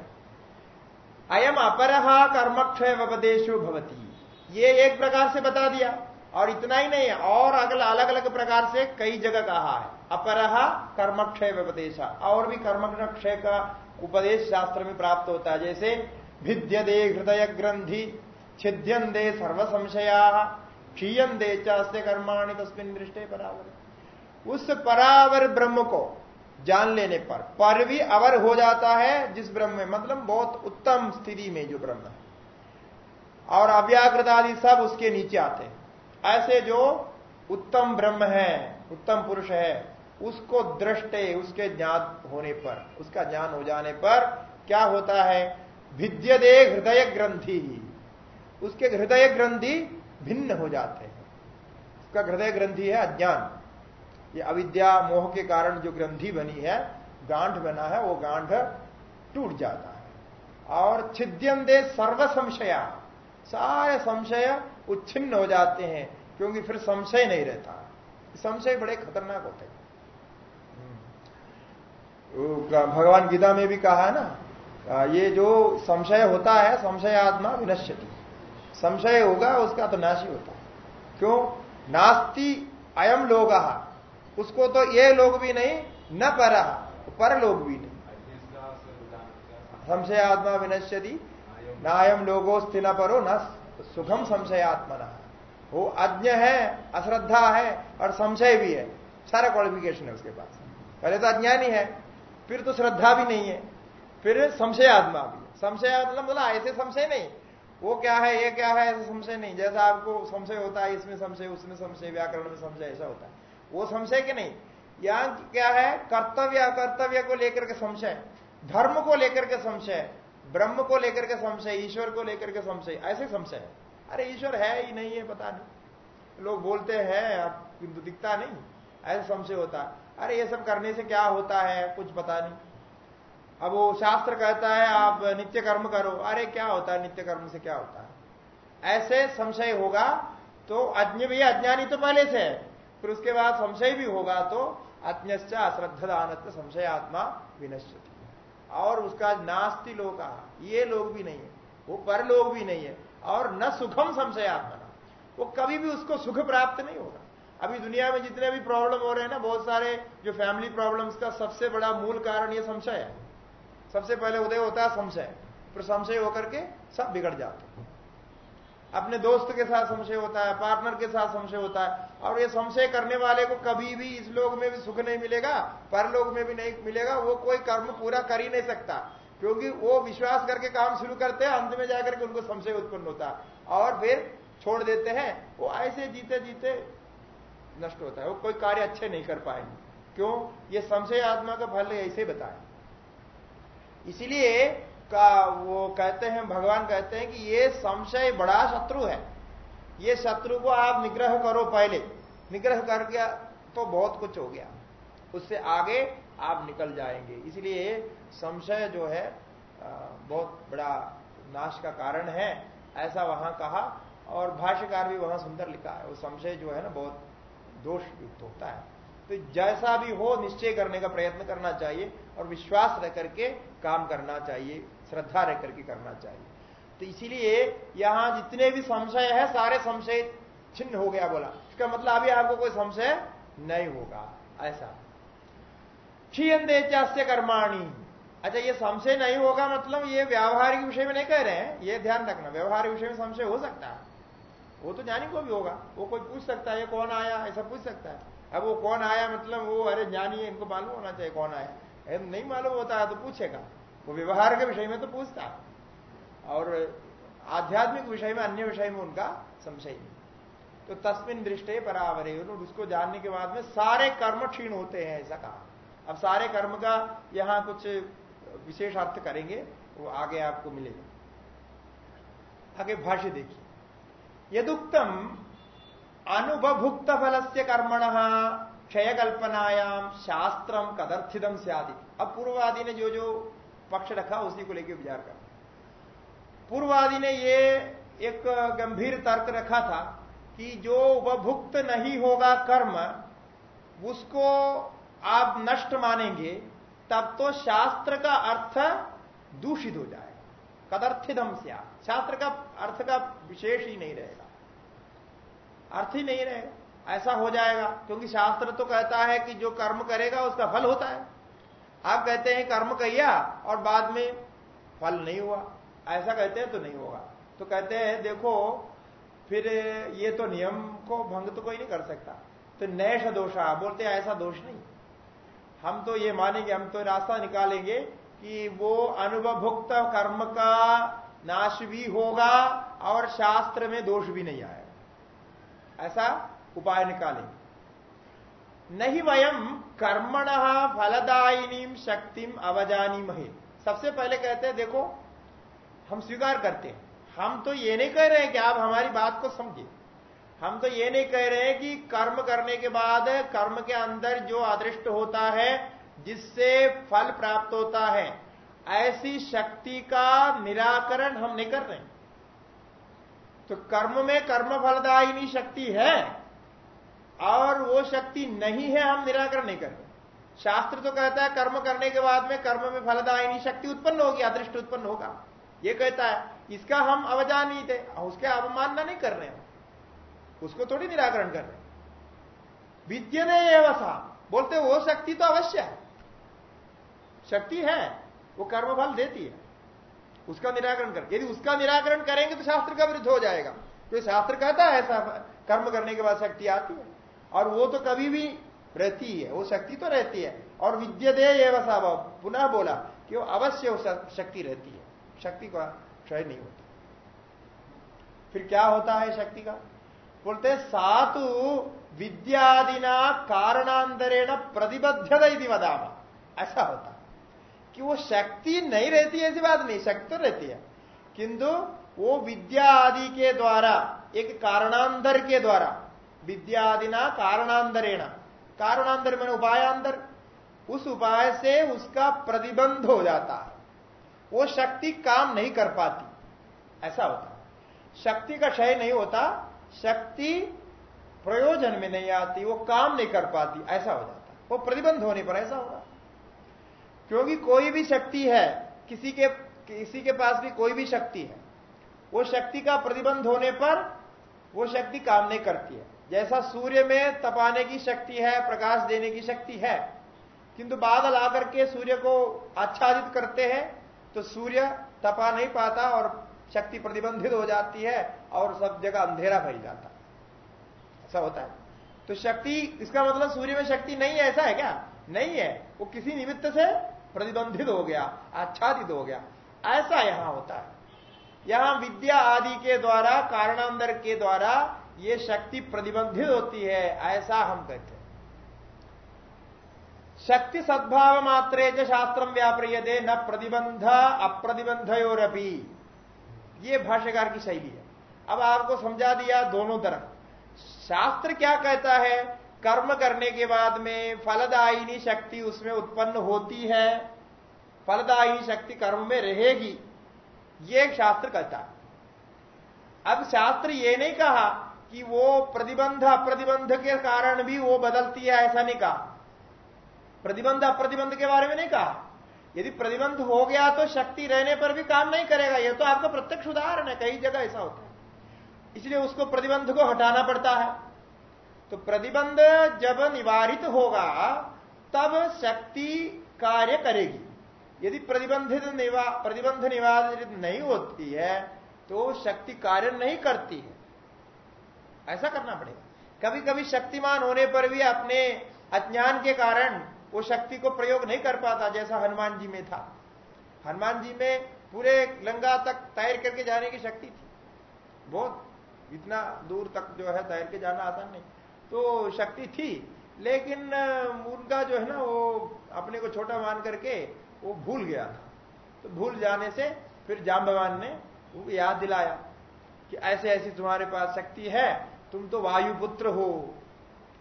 Speaker 1: अयम अपरहा कर्मक्षय व्यपदेशो भवती। ये एक प्रकार से बता दिया। और इतना ही नहीं है। और अगल अलग अलग प्रकार से कई जगह कहा है। अपरहा कर्मक्षय व्यपदेश और भी कर्मक्षय का उपदेश शास्त्र में प्राप्त होता है। जैसे भिद्य दे हृदय ग्रंथि छिद्यन दे सर्व संशया क्षीयन दे चास्य कर्माणी तस्मिन दृष्टि परावर। उस परावर ब्रह्म को जान लेने पर पर भी अवर हो जाता है जिस ब्रह्म में मतलब बहुत उत्तम स्थिति में जो ब्रह्म है। और अव्याकृत आदि सब उसके नीचे आते हैं। ऐसे जो उत्तम ब्रह्म है, उत्तम पुरुष है उसको दृष्टे, उसके ज्ञान होने पर, उसका ज्ञान हो जाने पर क्या होता है? भिद्य दे हृदय ग्रंथि। उसके हृदय ग्रंथि भिन्न हो जाते हैं। उसका हृदय ग्रंथि है अज्ञान। ये अविद्या, मोह के कारण जो ग्रंथि बनी है, गांठ बना है, वो गांठ टूट जाता है। और छिद्यम दे सर्व संशया सारे संशय उच्छिन्न हो जाते हैं, क्योंकि फिर संशय नहीं रहता। संशय बड़े खतरनाक होते हैं। भगवान गीता में भी कहा है ना ये जो संशय होता है संशय आत्मा विनश्यति। संशय होगा, उसका तो नाश ही होता है। क्यों? नास्ति अयम लोग। उसको तो ये लोग भी नहीं, न पर पर लोग भी नहीं। संशय आत्मा विनश्यति, न नायम लोगो स्थिन परो, न सुखम संशयात्मना। वो अज्ञ है, अश्रद्धा है, और संशय भी है। सारा क्वालिफिकेशन है उसके पास। पहले तो अज्ञानी है फिर तो श्रद्धा भी नहीं है, फिर संशय आत्मा भी संशय मतलब बोला, ऐसे संशय नहीं। वो क्या है, ये क्या है, ऐसे संशय नहीं। जैसा आपको संशय होता है, इसमें संशय, उसमें संशय, व्याकरण में संशय, ऐसा होता है। वो संशय के नहीं? यहाँ क्या है, कर्तव्य, अकर्तव्य को लेकर के संशय, धर्म को लेकर के संशय, ब्रह्म को लेकर के संशय, ईश्वर को लेकर के संशय, ऐसे संशय है। अरे ईश्वर है ही नहीं है, पता नहीं। लोग बोलते हैं किंतु दिखता नहीं। ऐसा संशय होता है। अरे ये सब करने से क्या होता है? कुछ पता नहीं। अब वो शास्त्र कहता है, आप नित्य कर्म करो। अरे क्या होता है? नित्य कर्म से क्या होता है? ऐसे संशय होगा तो अज्ञ भी अज्ञानी तो पहले से है। फिर उसके बाद संशय भी होगा तो अज्ञश्च अश्रद्धान संशय आत्मा विनश्यति। और उसका नास्ति लोग ये लोग भी नहीं है। वो पर लोग भी नहीं है। और न सुखम संशय आत्मा वो कभी भी उसको सुख प्राप्त नहीं होगा। अभी दुनिया में जितने भी प्रॉब्लम हो रहे हैं ना, बहुत सारे जो फैमिली प्रॉब्लम्स का सबसे बड़ा मूल कारण ये संशय है। सबसे पहले उदय होता है संशय, फिर संशय होकर के सब बिगड़ जाते अपने दोस्त के साथ संशय होता है पार्टनर के साथ संशय होता है, और ये संशय करने वाले को कभी भी इस लोग में भी सुख नहीं मिलेगा पर लोग में भी नहीं मिलेगा, वो कोई कर्म पूरा कर ही नहीं सकता, क्योंकि वो विश्वास करके काम शुरू करते हैं, अंत में जाकर के उनको संशय उत्पन्न होता है, और फिर छोड़ देते हैं, वो ऐसे जीते जीते नष्ट होता है। वो कोई कार्य अच्छे नहीं कर पाएँगे क्यों? ये संशय आत्मा का फल ऐसे बताए। इसीलिए का वो कहते हैं, भगवान कहते हैं कि ये संशय बड़ा शत्रु है। ये शत्रु को आप निग्रह करो पहले। निग्रह कर गया तो बहुत कुछ हो गया। उससे आगे आप निकल जाएँगे। इसलिए संशय जो है बहुत बड़ा नाश का कारण है। ऐसा वहाँ कहा और भाष्यकार भी वहाँ सुंदर लिखा है। वो संशय जो है ना, बहुत दोष युक्त होता है। तो जैसा भी हो, निश्चय करने का प्रयत्न करना चाहिए और विश्वास रह करके काम करना चाहिए, श्रद्धा रह करके करना चाहिए। तो इसीलिए यहाँ जितने भी संशय है, सारे संशय छिन्न हो गया बोला। इसका मतलब अभी आपको कोई संशय नहीं होगा। ऐसा। क्षीयते चास्य कर्माणी। अच्छा ये संशय नहीं होगा मतलब ये व्यावहारिक विषय में नहीं कह रहे हैं। ये ध्यान रखना, व्यवहारिक विषय में संशय हो सकता है। वो तो ज्ञानी को भी होगा। वो कोई पूछ सकता है कौन आया? ऐसा पूछ सकता है। अब वो कौन आया मतलब वो, अरे ज्ञानी है, इनको मालूम होना चाहिए कौन आया। नहीं मालूम होता है तो पूछेगा। वो व्यवहार के विषय में तो पूछता और आध्यात्मिक विषय में, अन्य विषय में उनका संशय नहीं। तो तस्मिन दृष्टि परावरे। उसको जानने के बाद में सारे कर्म क्षीण होते हैं, ऐसा कहा। अब सारे कर्म का यहाँ कुछ विशेष अर्थ करेंगे, वो आगे आपको मिलेगा। आगे भाष्य देखिए। यदुक्तम अनुभुक्त फल से कर्मण क्षय कल्पनायाम शास्त्रम कदर्थितम सियादि अब पूर्ववादी ने जो जो पक्ष रखा, उसी को लेकर विचार कर। पूर्वादि ने ये एक गंभीर तर्क रखा था कि जो उपभुक्त नहीं होगा कर्म, उसको आप नष्ट मानेंगे, तब तो शास्त्र का अर्थ दूषित हो जाएगा। कदर्थिदम से शास्त्र का अर्थ का विशेष ही नहीं रहेगा। अर्थ ही नहीं रहेगा। ऐसा हो जाएगा, क्योंकि शास्त्र तो कहता है कि जो कर्म करेगा, उसका फल होता है। आप कहते हैं कर्म किया और बाद में फल नहीं हुआ। ऐसा कहते हैं तो नहीं होगा। तो कहते हैं, देखो, फिर ये तो नियम को भंग तो कोई नहीं कर सकता। तो नैश दोषा, बोलते हैं, ऐसा दोष नहीं। हम तो ये मानेंगे, हम तो रास्ता निकालेंगे कि वो अनुभवभुक्त कर्म का नाश भी होगा और शास्त्र में दोष भी नहीं आएगा। ऐसा उपाय निकालेंगे। नहीं वयम कर्मण फलदायिनी शक्तिम अवजानी महे। सबसे पहले कहते हैं, देखो, हम स्वीकार करते हैं। हम तो ये नहीं कह रहे हैं कि आप हमारी बात को समझिए। हम तो ये नहीं कह रहे हैं कि कर्म करने के बाद कर्म के अंदर जो अदृष्ट होता है जिससे फल प्राप्त होता है, ऐसी शक्ति का निराकरण हम नहीं कर रहे तो कर्म में कर्म फलदायिनी शक्ति है, और वो शक्ति नहीं है, हम निराकरण नहीं कर रहे शास्त्र तो कहता है, कर्म करने के बाद में कर्म में फलदायिनी शक्ति उत्पन्न होगी, अदृष्ट उत्पन्न होगा। ये कहता है, इसका हम अवजान अवजानी थे उसके अवमानना नहीं कर रहे हैं। उसको थोड़ी निराकरण कर रहे विद्य ने एवसा बोलते वो शक्ति तो अवश्य है। शक्ति है, वो कर्मफल देती है। उसका निराकरण कर, यदि उसका निराकरण करेंगे तो शास्त्र का विरुद्ध हो जाएगा। तो शास्त्र कहता है, ऐसा कर्म करने के बाद शक्ति आती है। और वो तो कभी भी रहती है वो शक्ति तो रहती है। और विद्यदे एवं साव पुनः बोला कि वो अवश्य वो शक्ति रहती है। शक्ति का क्षय नहीं होता। फिर क्या होता है शक्ति का? बोलते सातु विद्यादिना कारणांतरेण प्रतिबद्धत यदि वदामा। ऐसा होता कि वो शक्ति नहीं रहती ऐसी बात नहीं, शक्ति तो रहती है। किंतु वो विद्या आदि के द्वारा, एक कारणांतर के द्वारा विद्यादिना कारणांतरेण, कारणांतर मैंने उपायांतर, उस उपाय से उसका प्रतिबंध हो जाता है। वो शक्ति काम नहीं कर पाती, ऐसा होता शक्ति का क्षय नहीं होता, शक्ति प्रयोजन में नहीं आती, वो काम नहीं कर पाती, ऐसा हो जाता वो प्रतिबंध होने पर ऐसा होगा। क्योंकि कोई भी शक्ति है, किसी के किसी के पास भी कोई भी शक्ति है, वो शक्ति का प्रतिबंध होने पर वो शक्ति काम नहीं करती है। जैसा सूर्य में तपाने की शक्ति है, प्रकाश देने की शक्ति है, किंतु बादल आकर के सूर्य को आच्छादित करते हैं तो सूर्य तपा नहीं पाता और शक्ति प्रतिबंधित हो जाती है और सब जगह अंधेरा फैल जाता ऐसा होता है। तो शक्ति, इसका मतलब सूर्य में शक्ति नहीं है, ऐसा है क्या? नहीं है। वो किसी निमित्त से प्रतिबंधित हो गया, आच्छादित हो गया। ऐसा यहाँ होता है। यहाँ विद्या आदि के द्वारा, कारणांतर के द्वारा ये शक्ति प्रतिबंधित होती है, ऐसा हम कहते हैं। शक्ति सद्भाव मात्रे च शास्त्र व्याप्रियते न प्रतिबंध, अप्रतिबंधयोरपी। ये भाष्यकार की शैली है। अब आपको समझा दिया दोनों तरफ़। शास्त्र क्या कहता है? कर्म करने के बाद में फलदायिनी शक्ति उसमें उत्पन्न होती है। फलदायी शक्ति कर्म में रहेगी। ये शास्त्र कहता अब शास्त्र ये नहीं कहा कि वो प्रतिबंध, अप्रतिबंध के कारण भी वो बदलती है, ऐसा नहीं कहा। प्रतिबंध, अप्रतिबंध के बारे में नहीं कहा। यदि प्रतिबंध हो गया तो शक्ति रहने पर भी काम नहीं करेगा। यह तो आपका प्रत्यक्ष उदाहरण है, कई जगह ऐसा होता है। इसलिए उसको प्रतिबंध को हटाना पड़ता है। तो प्रतिबंध जब निवारित होगा, तब शक्ति कार्य करेगी। यदि प्रतिबंधित निवा, प्रतिबंध निवारित नहीं होती है तो शक्ति कार्य नहीं करती है। ऐसा करना पड़ेगा। कभी कभी शक्तिमान होने पर भी अपने अज्ञान के कारण वो शक्ति को प्रयोग नहीं कर पाता, जैसा हनुमान जी में था। हनुमान जी में पूरे लंगा तक तैर करके जाने की शक्ति थी। बहुत, इतना दूर तक जो है तैर के जाना आसान नहीं। तो शक्ति थी। लेकिन उनका जो है ना, वो अपने को छोटा मान करके वो भूल गया था। तो भूल जाने से फिर जाम्बवान ने वो याद दिलाया कि ऐसे ऐसी तुम्हारे पास शक्ति है, तुम तो वायुपुत्र हो,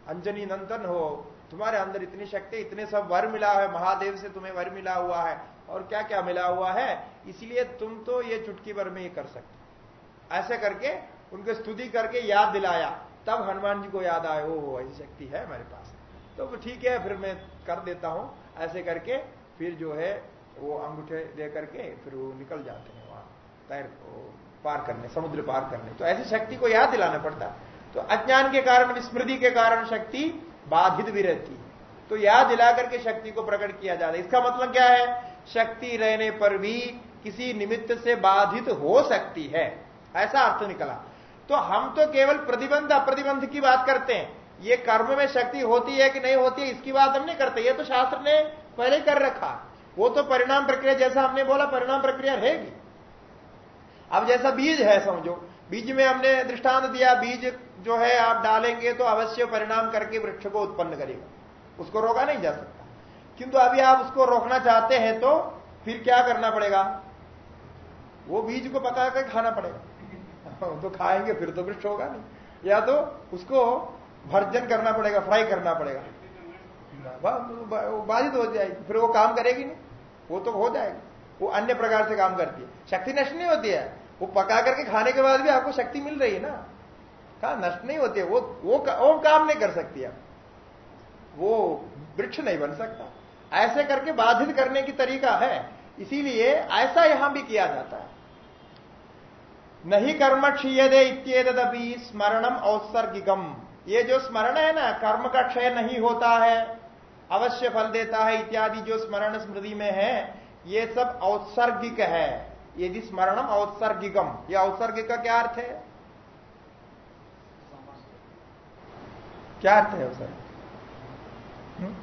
Speaker 1: अंजनी नंदन हो, तुम्हारे अंदर इतनी शक्ति, इतने सब वर मिला है, महादेव से तुम्हें वर मिला हुआ है, और क्या क्या मिला हुआ है, इसलिए तुम तो ये चुटकी भर में ये कर सकते। ऐसे करके उनके स्तुति करके याद दिलाया। तब हनुमान जी को याद आए ओ ऐसी शक्ति है मेरे पास। तो ठीक है, फिर मैं कर देता हूँ, ऐसे करके फिर जो है वो अंगूठे दे करके फिर वो निकल जाते हैं वहाँ, तैर पार करने, समुद्र पार करने। तो ऐसी शक्ति को याद दिलाना पड़ता। तो अज्ञान के कारण, विस्मृति के कारण शक्ति बाधित भी रहती है। तो याद दिला करके शक्ति को प्रकट किया जाता है। इसका मतलब क्या है? शक्ति रहने पर भी किसी निमित्त से बाधित हो सकती है। ऐसा अर्थ निकला। तो हम तो केवल प्रतिबंध, अप्रतिबंध की बात करते हैं। ये कर्म में शक्ति होती है कि नहीं होती है, इसकी बात हम नहीं करते। ये तो शास्त्र ने पहले कर रखा। वो तो परिणाम प्रक्रिया, जैसा हमने बोला, परिणाम प्रक्रिया रहेगी। अब जैसा बीज है, समझो। बीज में हमने दृष्टांत दिया, बीज जो है, आप डालेंगे तो अवश्य परिणाम करके वृक्ष को उत्पन्न करेगा। उसको रोका नहीं जा सकता। किंतु अभी आप उसको रोकना चाहते हैं तो फिर क्या करना पड़ेगा? वो बीज को पका कर खाना पड़ेगा। तो खाएँगे, फिर तो वृक्ष होगा नहीं। या तो उसको भर्जन करना पड़ेगा, फ्राई करना पड़ेगा। बाधित हो जाएगी, फिर वो काम करेगी नहीं। वो तो हो जाएगी। वो अन्य प्रकार से काम करती है। शक्ति नष्ट नहीं होती है। वो पका करके खाने के बाद भी आपको शक्ति मिल रही है ना। कहा नष्ट नहीं होती है। वो वो वो काम नहीं कर सकती है वो वृक्ष नहीं बन सकता। ऐसे करके बाधित करने की तरीका है। इसीलिए ऐसा यहाँ भी किया जाता है। नहीं कर्म क्षीयदे इत्येदपि स्मरणम औसर्गिकम ये जो स्मरण है ना, कर्म का क्षय नहीं होता है, अवश्य फल देता है इत्यादि जो स्मरण स्मृति में है, ये सब औसर्गिक है। यदि स्मरणम औत्सर्गिकम। यह औत्सर्गिक का क्या अर्थ है? क्या अर्थ है औत्सर्ग हम्म?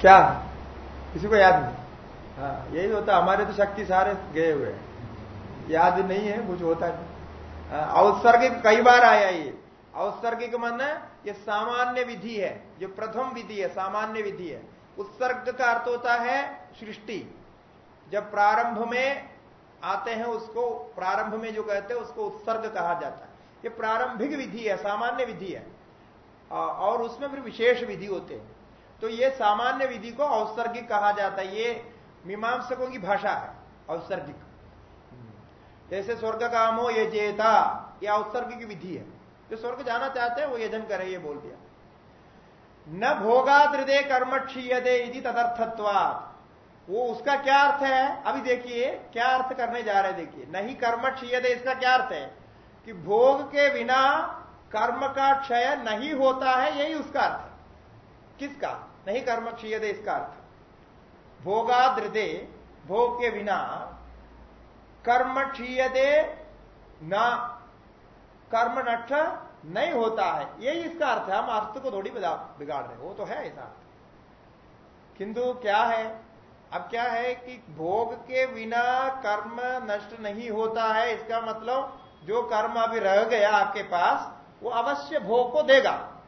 Speaker 1: क्या? किसी को याद नहीं? हाँ यही होता हमारे तो शक्ति सारे गए हुए हैं। याद नहीं है कुछ होता नहीं। हाँ, कई बार आया ये। औत्सर्गिक मन ये सामान्य विधि है जो प्रथम विधि है सामान्य विधि है। उत्सर्ग का अर्थ होता है सृष्टि। जब प्रारंभ में आते हैं उसको प्रारंभ में जो कहते हैं उसको उत्सर्ग कहा जाता है। ये प्रारंभिक विधि है सामान्य विधि है। और उसमें फिर विशेष विधि होते हैं। तो ये सामान्य विधि को औसर्गिक कहा जाता है। ये मीमांसकों की भाषा है औसर्गिक जैसे स्वर्ग काम ये जेता, ये औसर्गिक विधि है। जो स्वर्ग जाना चाहते हैं, वो यजन करे, ये बोल दिया। न भोगा हृदय कर्म क्षीयदे यदि तदर्थत्वात। वो उसका क्या अर्थ है? अभी देखिए, क्या अर्थ करने जा रहे देखिए। नहीं कर्म क्षीयदे इसका क्या अर्थ है? कि भोग के बिना कर्म का क्षय नहीं होता है, यही उसका अर्थ है। किसका? नहीं कर्म क्षीयदे इसका अर्थ भोगाद्रदे भोग के बिना कर्म क्षीयदे न, कर्म नष्ट नहीं होता है। यही इसका अर्थ है। हम अर्थ को थोड़ी बिगाड़ रहे वो तो है ऐसा किंतु क्या है? अब क्या है कि भोग के बिना कर्म नष्ट नहीं होता है। इसका मतलब जो कर्म अभी रह गया आपके पास, वो अवश्य भोग को देगा।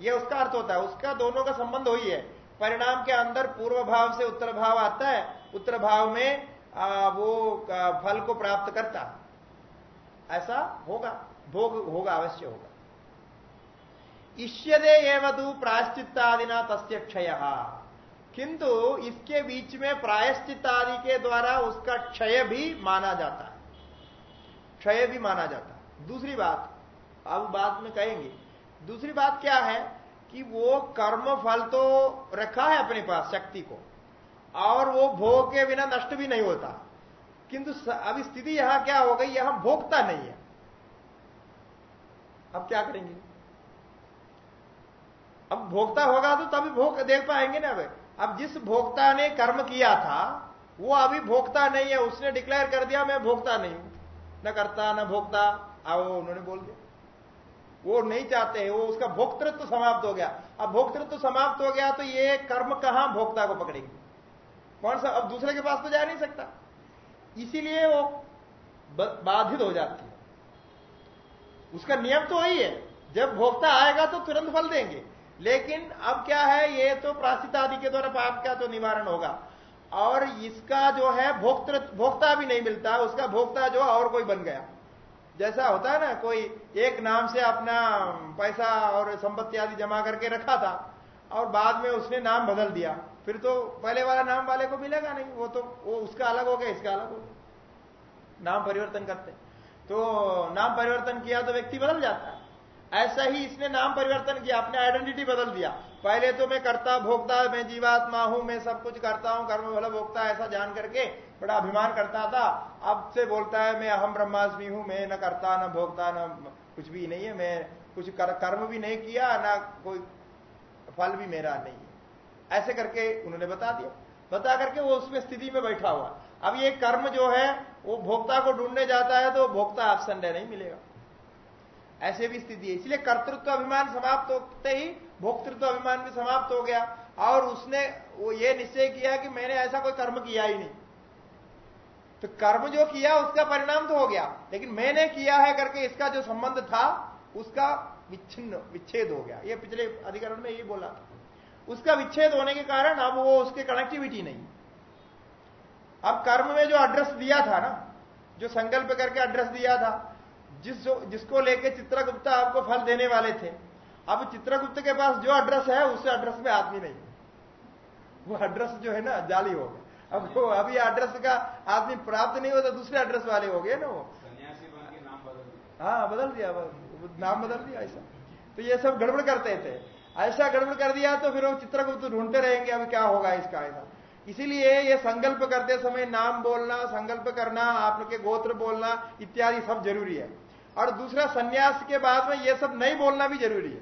Speaker 1: ये उसका अर्थ होता है। उसका दोनों का संबंध वही है। परिणाम के अंदर पूर्व भाव से उत्तर भाव आता है उत्तर भाव में आ, वो फल को प्राप्त करता ऐसा होगा भोग होगा अवश्य होगा। ईश्वदे एवं प्रायश्चित्तादिना तस्य क्षय। किंतु इसके बीच में प्रायश्चित आदि के द्वारा उसका क्षय भी माना जाता है। क्षय भी माना जाता है। दूसरी बात अब बाद में कहेंगे दूसरी बात क्या है? कि वो कर्म फल तो रखा है अपने पास, शक्ति को। और वो भोग के बिना नष्ट भी नहीं होता। किंतु अब स्थिति यहाँ क्या हो गई? यहाँ भोगता नहीं है। अब क्या करेंगे? अब भोगता होगा तो तभी भोग देख पाएँगे ना अब अब जिस भोक्ता ने कर्म किया था, वो अभी भोगता नहीं है। उसने डिक्लेयर कर दिया, मैं भोगता नहीं हूँ। न करता, न भोगता आओ उन्होंने बोल दिया। वो नहीं चाहते हैं, वो उसका भोक्तृत्व तो समाप्त हो गया। अब भोक्तृत्व तो समाप्त हो गया तो ये कर्म कहाँ भोक्ता को पकड़ेगी? कौन सा? अब दूसरे के पास तो जा नहीं सकता। इसीलिए वो बाधित हो जाती है। उसका नियम तो वही है, जब भोक्ता आएगा तो तुरंत फल देंगे। लेकिन अब क्या है, ये तो प्राश्चित आदि के द्वारा पाप का तो निवारण होगा। और इसका जो है भोक्तृ भोक्ता भी नहीं मिलता, उसका भोक्ता जो और कोई बन गया। जैसा होता है ना, कोई एक नाम से अपना पैसा और संपत्ति आदि जमा करके रखा था और बाद में उसने नाम बदल दिया। फिर तो पहले वाला नाम वाले को मिलेगा नहीं, वो तो वो उसका अलग हो गया, इसका अलग हो गया। नाम परिवर्तन करते तो नाम परिवर्तन किया तो व्यक्ति बदल जाता है। ऐसा ही इसने नाम परिवर्तन किया, अपने आइडेंटिटी बदल दिया। पहले तो मैं करता भोगता मैं जीवात्मा हूँ, मैं सब कुछ करता हूँ, कर्म भला भोगता ऐसा जान करके बड़ा अभिमान करता था। अब से बोलता है मैं अहम ब्रह्मास्मि हूँ मैं न करता न भोगता न कुछ भी नहीं है। मैं कुछ कर, कर्म भी नहीं किया ना कोई फल भी मेरा नहीं है। ऐसे करके उन्होंने बता दिया। बता करके वो उसमें स्थिति में बैठा हुआ। अब ये कर्म जो है वो भोक्ता को ढूँढने जाता है तो भोक्ता ऑप्शन नहीं मिलेगा। ऐसे भी स्थिति है। इसलिए कर्तृत्व अभिमान समाप्त होते ही भोक्तृत्व अभिमान भी समाप्त हो गया। और उसने वो ये निश्चय किया कि मैंने ऐसा कोई कर्म किया ही नहीं। तो कर्म जो किया, उसका परिणाम तो हो गया। लेकिन मैंने किया है करके इसका जो संबंध था, उसका विच्छिन्न, विच्छेद हो गया। ये पिछले अधिकरण में यही बोला उसका विच्छेद होने के कारण अब वो उसके कनेक्टिविटी नहीं। अब कर्म में जो एड्रेस दिया था ना, जो संकल्प करके एड्रेस दिया था, जिस जिसको लेके चित्रगुप्त आपको फल देने वाले थे, अब चित्रगुप्त के पास जो एड्रेस है, उस एड्रेस में आदमी नहीं। वो एड्रेस जो है ना, जाली हो गया। अब वो अभी एड्रेस का आदमी प्राप्त नहीं होता दूसरे एड्रेस वाले हो गए ना वो। हाँ बदल दिया नाम बदल दिया ऐसा। तो ये सब गड़बड़ करते थे। ऐसा गड़बड़ कर दिया तो फिर वो चित्रगुप्त ढूंढते रहेंगे अभी क्या होगा इसका ऐसा। इसीलिए ये संकल्प करते समय नाम बोलना संकल्प करना आपके गोत्र बोलना इत्यादि सब ज़रूरी है। और दूसरा सन्यास के बाद में ये सब नहीं बोलना भी ज़रूरी है।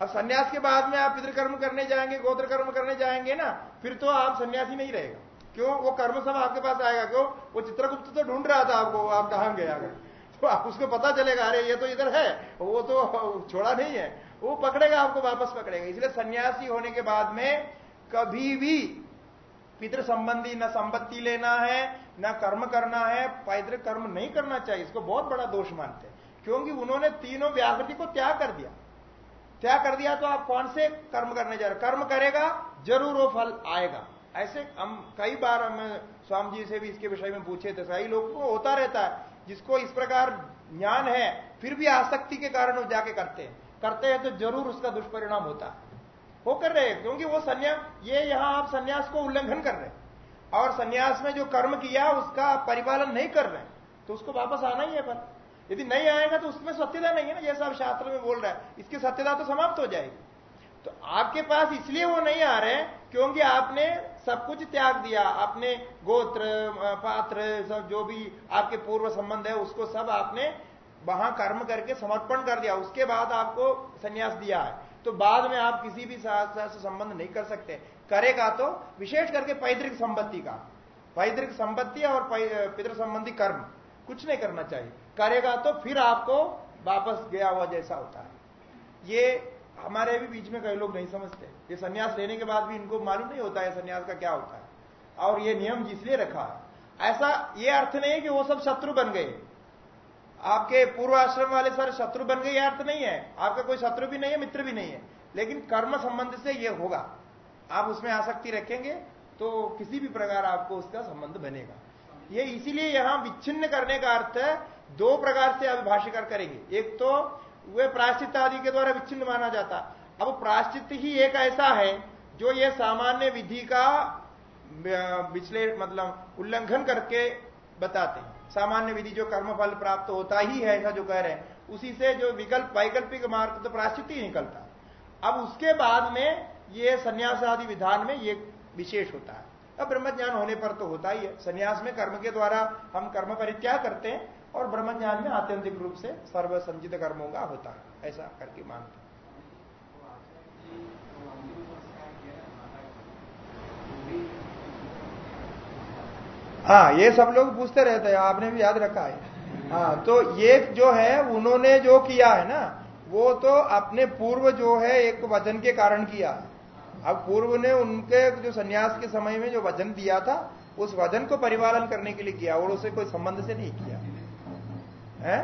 Speaker 1: अब सन्यास के बाद में आप पितृकर्म करने जाएँगे गोत्र कर्म करने जाएँगे ना फिर तो आप सन्यासी नहीं रहेगा। क्यों? वो कर्म सब आपके पास आएगा क्यों? वो चित्रगुप्त तो ढूंढ रहा था आपको, आप कहाँ अगर तो आप उसको पता चलेगा, अरे ये तो इधर है, वो तो छोड़ा नहीं है। वो पकड़ेगा आपको, वापस पकड़ेगा। इसलिए सन्यासी होने के बाद में कभी भी पितृ संबंधी न संपत्ति लेना है, न कर्म करना है, पैतृक कर्म नहीं करना चाहिए। इसको बहुत बड़ा दोष मानते हैं। क्योंकि उन्होंने तीनों व्याकृति को त्याग कर दिया। त्याग कर दिया तो आप कौन से कर्म करने जा रहे कर्म करेगा, ज़रूर वो फल आएगा। ऐसे हम कई बार हम स्वामी जी से भी इसके विषय में पूछे थे, सही लोगों को होता रहता है, जिसको इस प्रकार ज्ञान है, फिर भी आसक्ति के कारण वो जाके करते हैं। करते हैं तो ज़रूर उसका दुष्परिणाम होता है। वो कर रहे हैं, क्योंकि वो संन्यास, ये यहाँ आप संन्यास को उल्लंघन कर रहे हैं। और संन्यास में जो कर्म किया, उसका परिपालन नहीं कर रहे हैं तो उसको वापस आना ही है पर। यदि नहीं आएगा तो उसमें सत्यता नहीं है ना, जैसा आप शास्त्र में बोल रहे हैं, इसकी सत्यता तो समाप्त हो जाएगी। तो आपके पास इसलिए वो नहीं आ रहे, क्योंकि आपने सब कुछ त्याग दिया। आपने गोत्र पात्र, सब जो भी आपके पूर्व संबंध है, उसको सब आपने वहाँ कर्म करके समर्पण कर दिया। उसके बाद आपको संन्यास दिया है। तो बाद में आप किसी भी से संबंध नहीं कर सकते। करेगा तो विशेष करके पैतृक संपत्ति का। पैतृक संपत्ति और पितृ संबंधी कर्म। कुछ नहीं करना चाहिए। करेगा तो फिर आपको वापस गया हुआ जैसा होता है। ये हमारे भी बीच में कई लोग नहीं समझते। ये सन्यास लेने के बाद भी इनको मालूम नहीं होता है सन्यास का क्या होता है। और ये नियम जिसलिए रखा, ऐसा ये अर्थ नहीं है कि वो सब शत्रु बन गए। आपके पूर्व आश्रम वाले सारे शत्रु बन गए अर्थ नहीं है। आपका कोई शत्रु भी नहीं है, मित्र भी नहीं है। लेकिन कर्म संबंध से ये होगा। आप उसमें आसक्ति रखेंगे तो किसी भी प्रकार आपको उसका संबंध बनेगा। ये इसीलिए यहाँ विच्छिन्न करने का अर्थ है, दो प्रकार से अभिभाषिकर करेंगे। एक तो वे प्राश्चित आदि के द्वारा विच्छिन्न माना जाता। अब प्राश्चित ही एक ऐसा है जो ये सामान्य विधि का विश्ले मतलब उल्लंघन करके बताते हैं। सामान्य विधि जो कर्मफल प्राप्त होता ही है, ऐसा जो कह रहे हैं। उसी से जो विकल्प, वैकल्पिक मार्ग तो प्राश्चित ही निकलता। अब उसके बाद में ये संन्यास आदि विधान में ये विशेष होता है। अब ब्रह्म ज्ञान होने पर तो होता ही है। संन्यास में कर्म के द्वारा हम कर्म परित्याग करते हैं। और ब्रह्म ज्ञान में आत्यंतिक रूप से सर्व संचित कर्मों का होता है, ऐसा करके मानते हाँ। ये सब लोग पूछते रहते हैं, आपने भी याद रखा है। हाँ तो ये जो है, उन्होंने जो किया है ना, वो तो अपने पूर्व जो है, एक वज़न के कारण किया अब पूर्व ने उनके जो सन्यास के समय में जो वज़न दिया था, उस वज़न को परिपालन करने के लिए किया और उसे कोई संबंध से नहीं किया। है?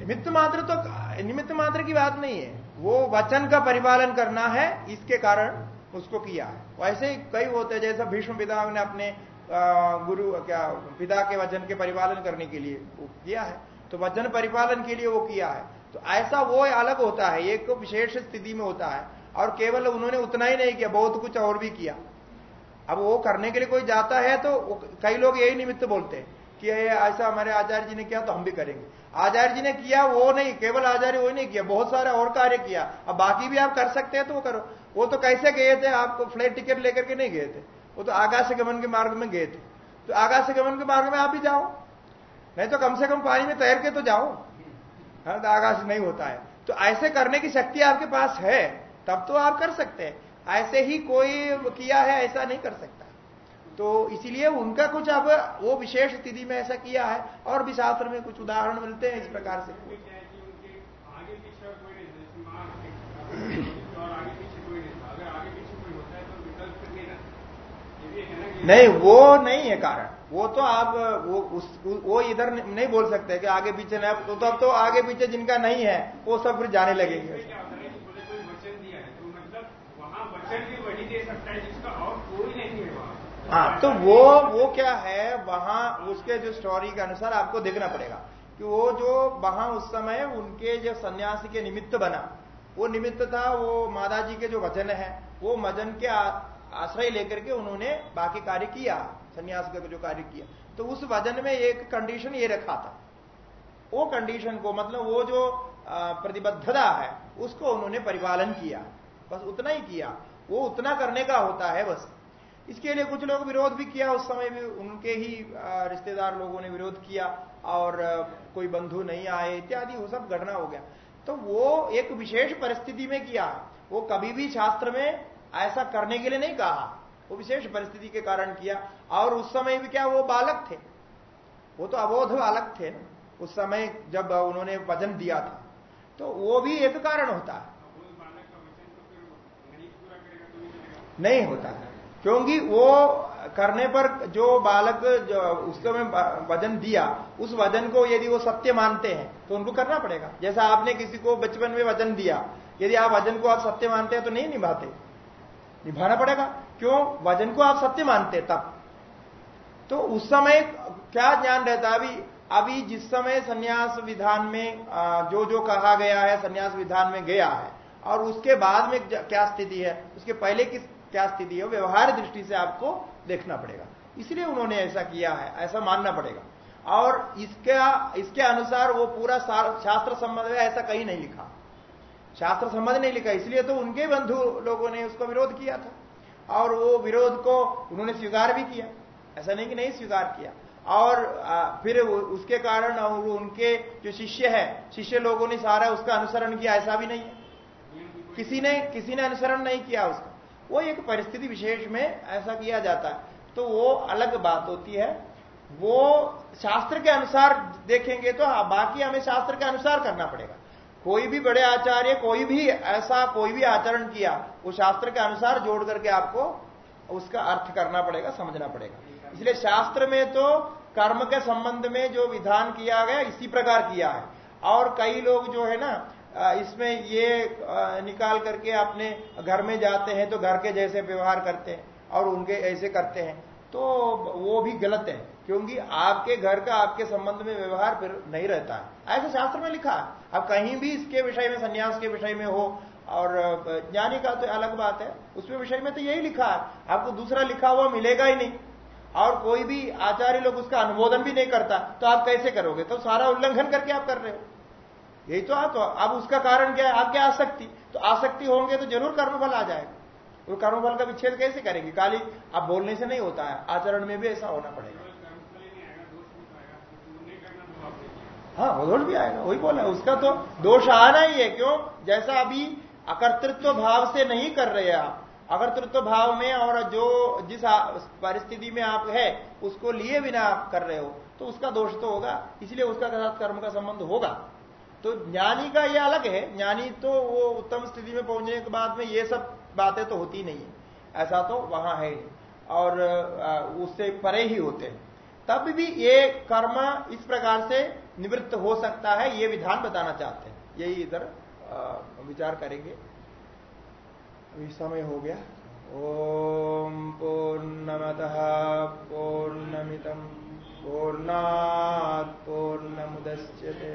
Speaker 1: निमित्त मात्र तो निमित्त मात्र की बात नहीं है। वो वचन का परिपालन करना है, इसके कारण उसको किया है। वैसे ही कई होते हैं, जैसा भीष्म पिता ने अपने गुरु, क्या, पिता के वचन के परिपालन करने के लिए किया है। तो वचन परिपालन के लिए वो किया है। तो ऐसा वो अलग होता है, एक विशेष स्थिति में होता है। और केवल उन्होंने उतना ही नहीं किया, बहुत कुछ और भी किया। अब वो करने के लिए कोई जाता है तो कई लोग यही निमित्त बोलते हैं। कि ऐसा हमारे आचार्य जी ने किया तो हम भी करेंगे। आचार्य जी ने किया वो नहीं केवल आचार्य वो नहीं किया बहुत सारे और कार्य किया। अब बाकी भी आप कर सकते हैं तो वो करो। वो तो कैसे गए थे? आपको फ़्लाइट टिकट लेकर के नहीं गए थे। वो तो आकाश गमन के मार्ग में गए थे। तो आकाश गमन के मार्ग में आप भी जाओ। नहीं तो कम से कम पानी में तैर के तो जाओ। हाँ, तो आकाश नहीं होता है। तो ऐसे करने की शक्ति आपके पास है तब तो आप कर सकते हैं। ऐसे ही कोई किया है ऐसा नहीं कर सकता। तो इसीलिए उनका कुछ अब वो विशेष स्थिति में ऐसा किया है और भी शास्त्र में कुछ उदाहरण मिलते हैं इस प्रकार से। नहीं वो नहीं है कारण। वो तो आप वो उस वो इधर नहीं बोल सकते कि आगे पीछे नहीं तो, तो अब तो आगे पीछे जिनका नहीं है वो सब फिर जाने लगेंगे। हाँ तो वो वो क्या है, वहाँ उसके जो स्टोरी के अनुसार आपको देखना पड़ेगा कि वो जो वहाँ उस समय उनके जो सन्यासी के निमित्त बना, वो निमित्त था, वो माता जी के जो वज़न है, वो मजन के आश्रय लेकर के उन्होंने बाकी कार्य किया, सन्यास का जो कार्य किया। तो उस वज़न में एक कंडीशन ये रखा था। वो कंडीशन को मतलब वो जो प्रतिबद्धता है, उसको उन्होंने परिपालन किया। बस उतना ही किया। वो उतना करने का होता है बस। इसके लिए कुछ लोग विरोध भी किया, उस समय भी उनके ही रिश्तेदार लोगों ने विरोध किया और कोई बंधु नहीं आए, इत्यादि, वो सब घटना हो गया। तो वो एक विशेष परिस्थिति में किया। वो कभी भी शास्त्र में ऐसा करने के लिए नहीं कहा। वो विशेष परिस्थिति के कारण किया। और उस समय भी क्या, वो बालक थे। वो तो अबोध बालक थे। ना उस समय जब उन्होंने वज़न दिया था तो वो भी एक कारण होता। है नहीं होता। है क्योंकि वो करने पर जो बालक जो उस समय वज़न दिया, उस वज़न को यदि वो सत्य मानते हैं तो उनको करना पड़ेगा। जैसा आपने किसी को बचपन में वज़न दिया, यदि आप वज़न को आप सत्य मानते हैं तो नहीं निभाते। निभाना पड़ेगा। क्यों? वज़न को आप सत्य मानते तब। तो उस समय क्या ज्ञान रहता अभी अभी जिस समय संन्यास विधान में जो जो कहा गया है, संन्यास विधान में गया है, और उसके बाद में क्या स्थिति है? उसके पहले किस क्या स्थिति है? व्यवहार दृष्टि से आपको देखना पड़ेगा। इसलिए उन्होंने ऐसा किया है, ऐसा मानना पड़ेगा। और इसका, इसके अनुसार वो पूरा शास्त्र संबंध है ऐसा कहीं नहीं लिखा। शास्त्र संबंध नहीं लिखा, इसलिए तो उनके बंधु लोगों ने उसका विरोध किया था। और वो विरोध को उन्होंने स्वीकार भी किया। ऐसा नहीं कि नहीं स्वीकार किया। और फिर उसके कारण उनके जो शिष्य है, शिष्य लोगों ने सारा उसका अनुसरण किया, ऐसा भी नहीं है। किसी ने किसी ने अनुसरण नहीं किया उसका। वो एक परिस्थिति विशेष में ऐसा किया जाता है। तो वो अलग बात होती है। वो शास्त्र के अनुसार देखेंगे तो हाँ, बाकी हमें शास्त्र के अनुसार करना पड़ेगा। कोई भी बड़े आचार्य कोई भी ऐसा कोई भी आचरण किया वो शास्त्र के अनुसार जोड़ करके आपको उसका अर्थ करना पड़ेगा समझना पड़ेगा। इसलिए शास्त्र में तो कर्म के संबंध में जो विधान किया गया इसी प्रकार किया है। और कई लोग जो है ना इसमें ये निकाल करके अपने घर में जाते हैं तो घर के जैसे व्यवहार करते हैं और उनके ऐसे करते हैं। तो वो भी गलत है, क्योंकि आपके घर का आपके संबंध में व्यवहार फिर नहीं रहता है। ऐसा शास्त्र में लिखा अब कहीं भी इसके विषय में, संन्यास के विषय में हो, और ज्ञानी का तो अलग बात है, उसमें विषय में तो यही लिखा है। आपको दूसरा लिखा हुआ मिलेगा ही नहीं। और कोई भी आचार्य लोग उसका अनुमोदन भी नहीं करता तो आप कैसे करोगे? तो सारा उल्लंघन करके आप कर रहे हो। यही तो आप अब उसका कारण क्या है? आपके आसक्ति। तो आसक्ति होंगे तो ज़रूर कर्मफल आ जाएगा। वो कर्मफल का विच्छेद कैसे करेंगे? खाली आप बोलने से नहीं होता है। आचरण में भी ऐसा होना पड़ेगा। हाँ वो दोष भी आएगा। वही बोला उसका तो दोष आना ही है। क्यों? जैसा अभी अकर्तृत्व भाव से नहीं कर रहे आप। अकर्तृत्व भाव में और जो जिस परिस्थिति में आप है, उसको लिए बिना आप कर रहे हो तो उसका दोष तो होगा। इसलिए उसका कर्म का संबंध होगा। तो ज्ञानी का यह अलग है। ज्ञानी तो वो उत्तम स्थिति में पहुँचने के बाद में ये सब बातें तो होती नहीं है। ऐसा तो वहाँ है। और उससे परे ही होते हैं। तब भी ये कर्म इस प्रकार से निवृत्त हो सकता है, ये विधान बताना चाहते हैं। यही इधर विचार करेंगे। अभी समय हो गया। ओम पूर्णमत पूर्णमितम पूर्णा पूर्णमुदच्यते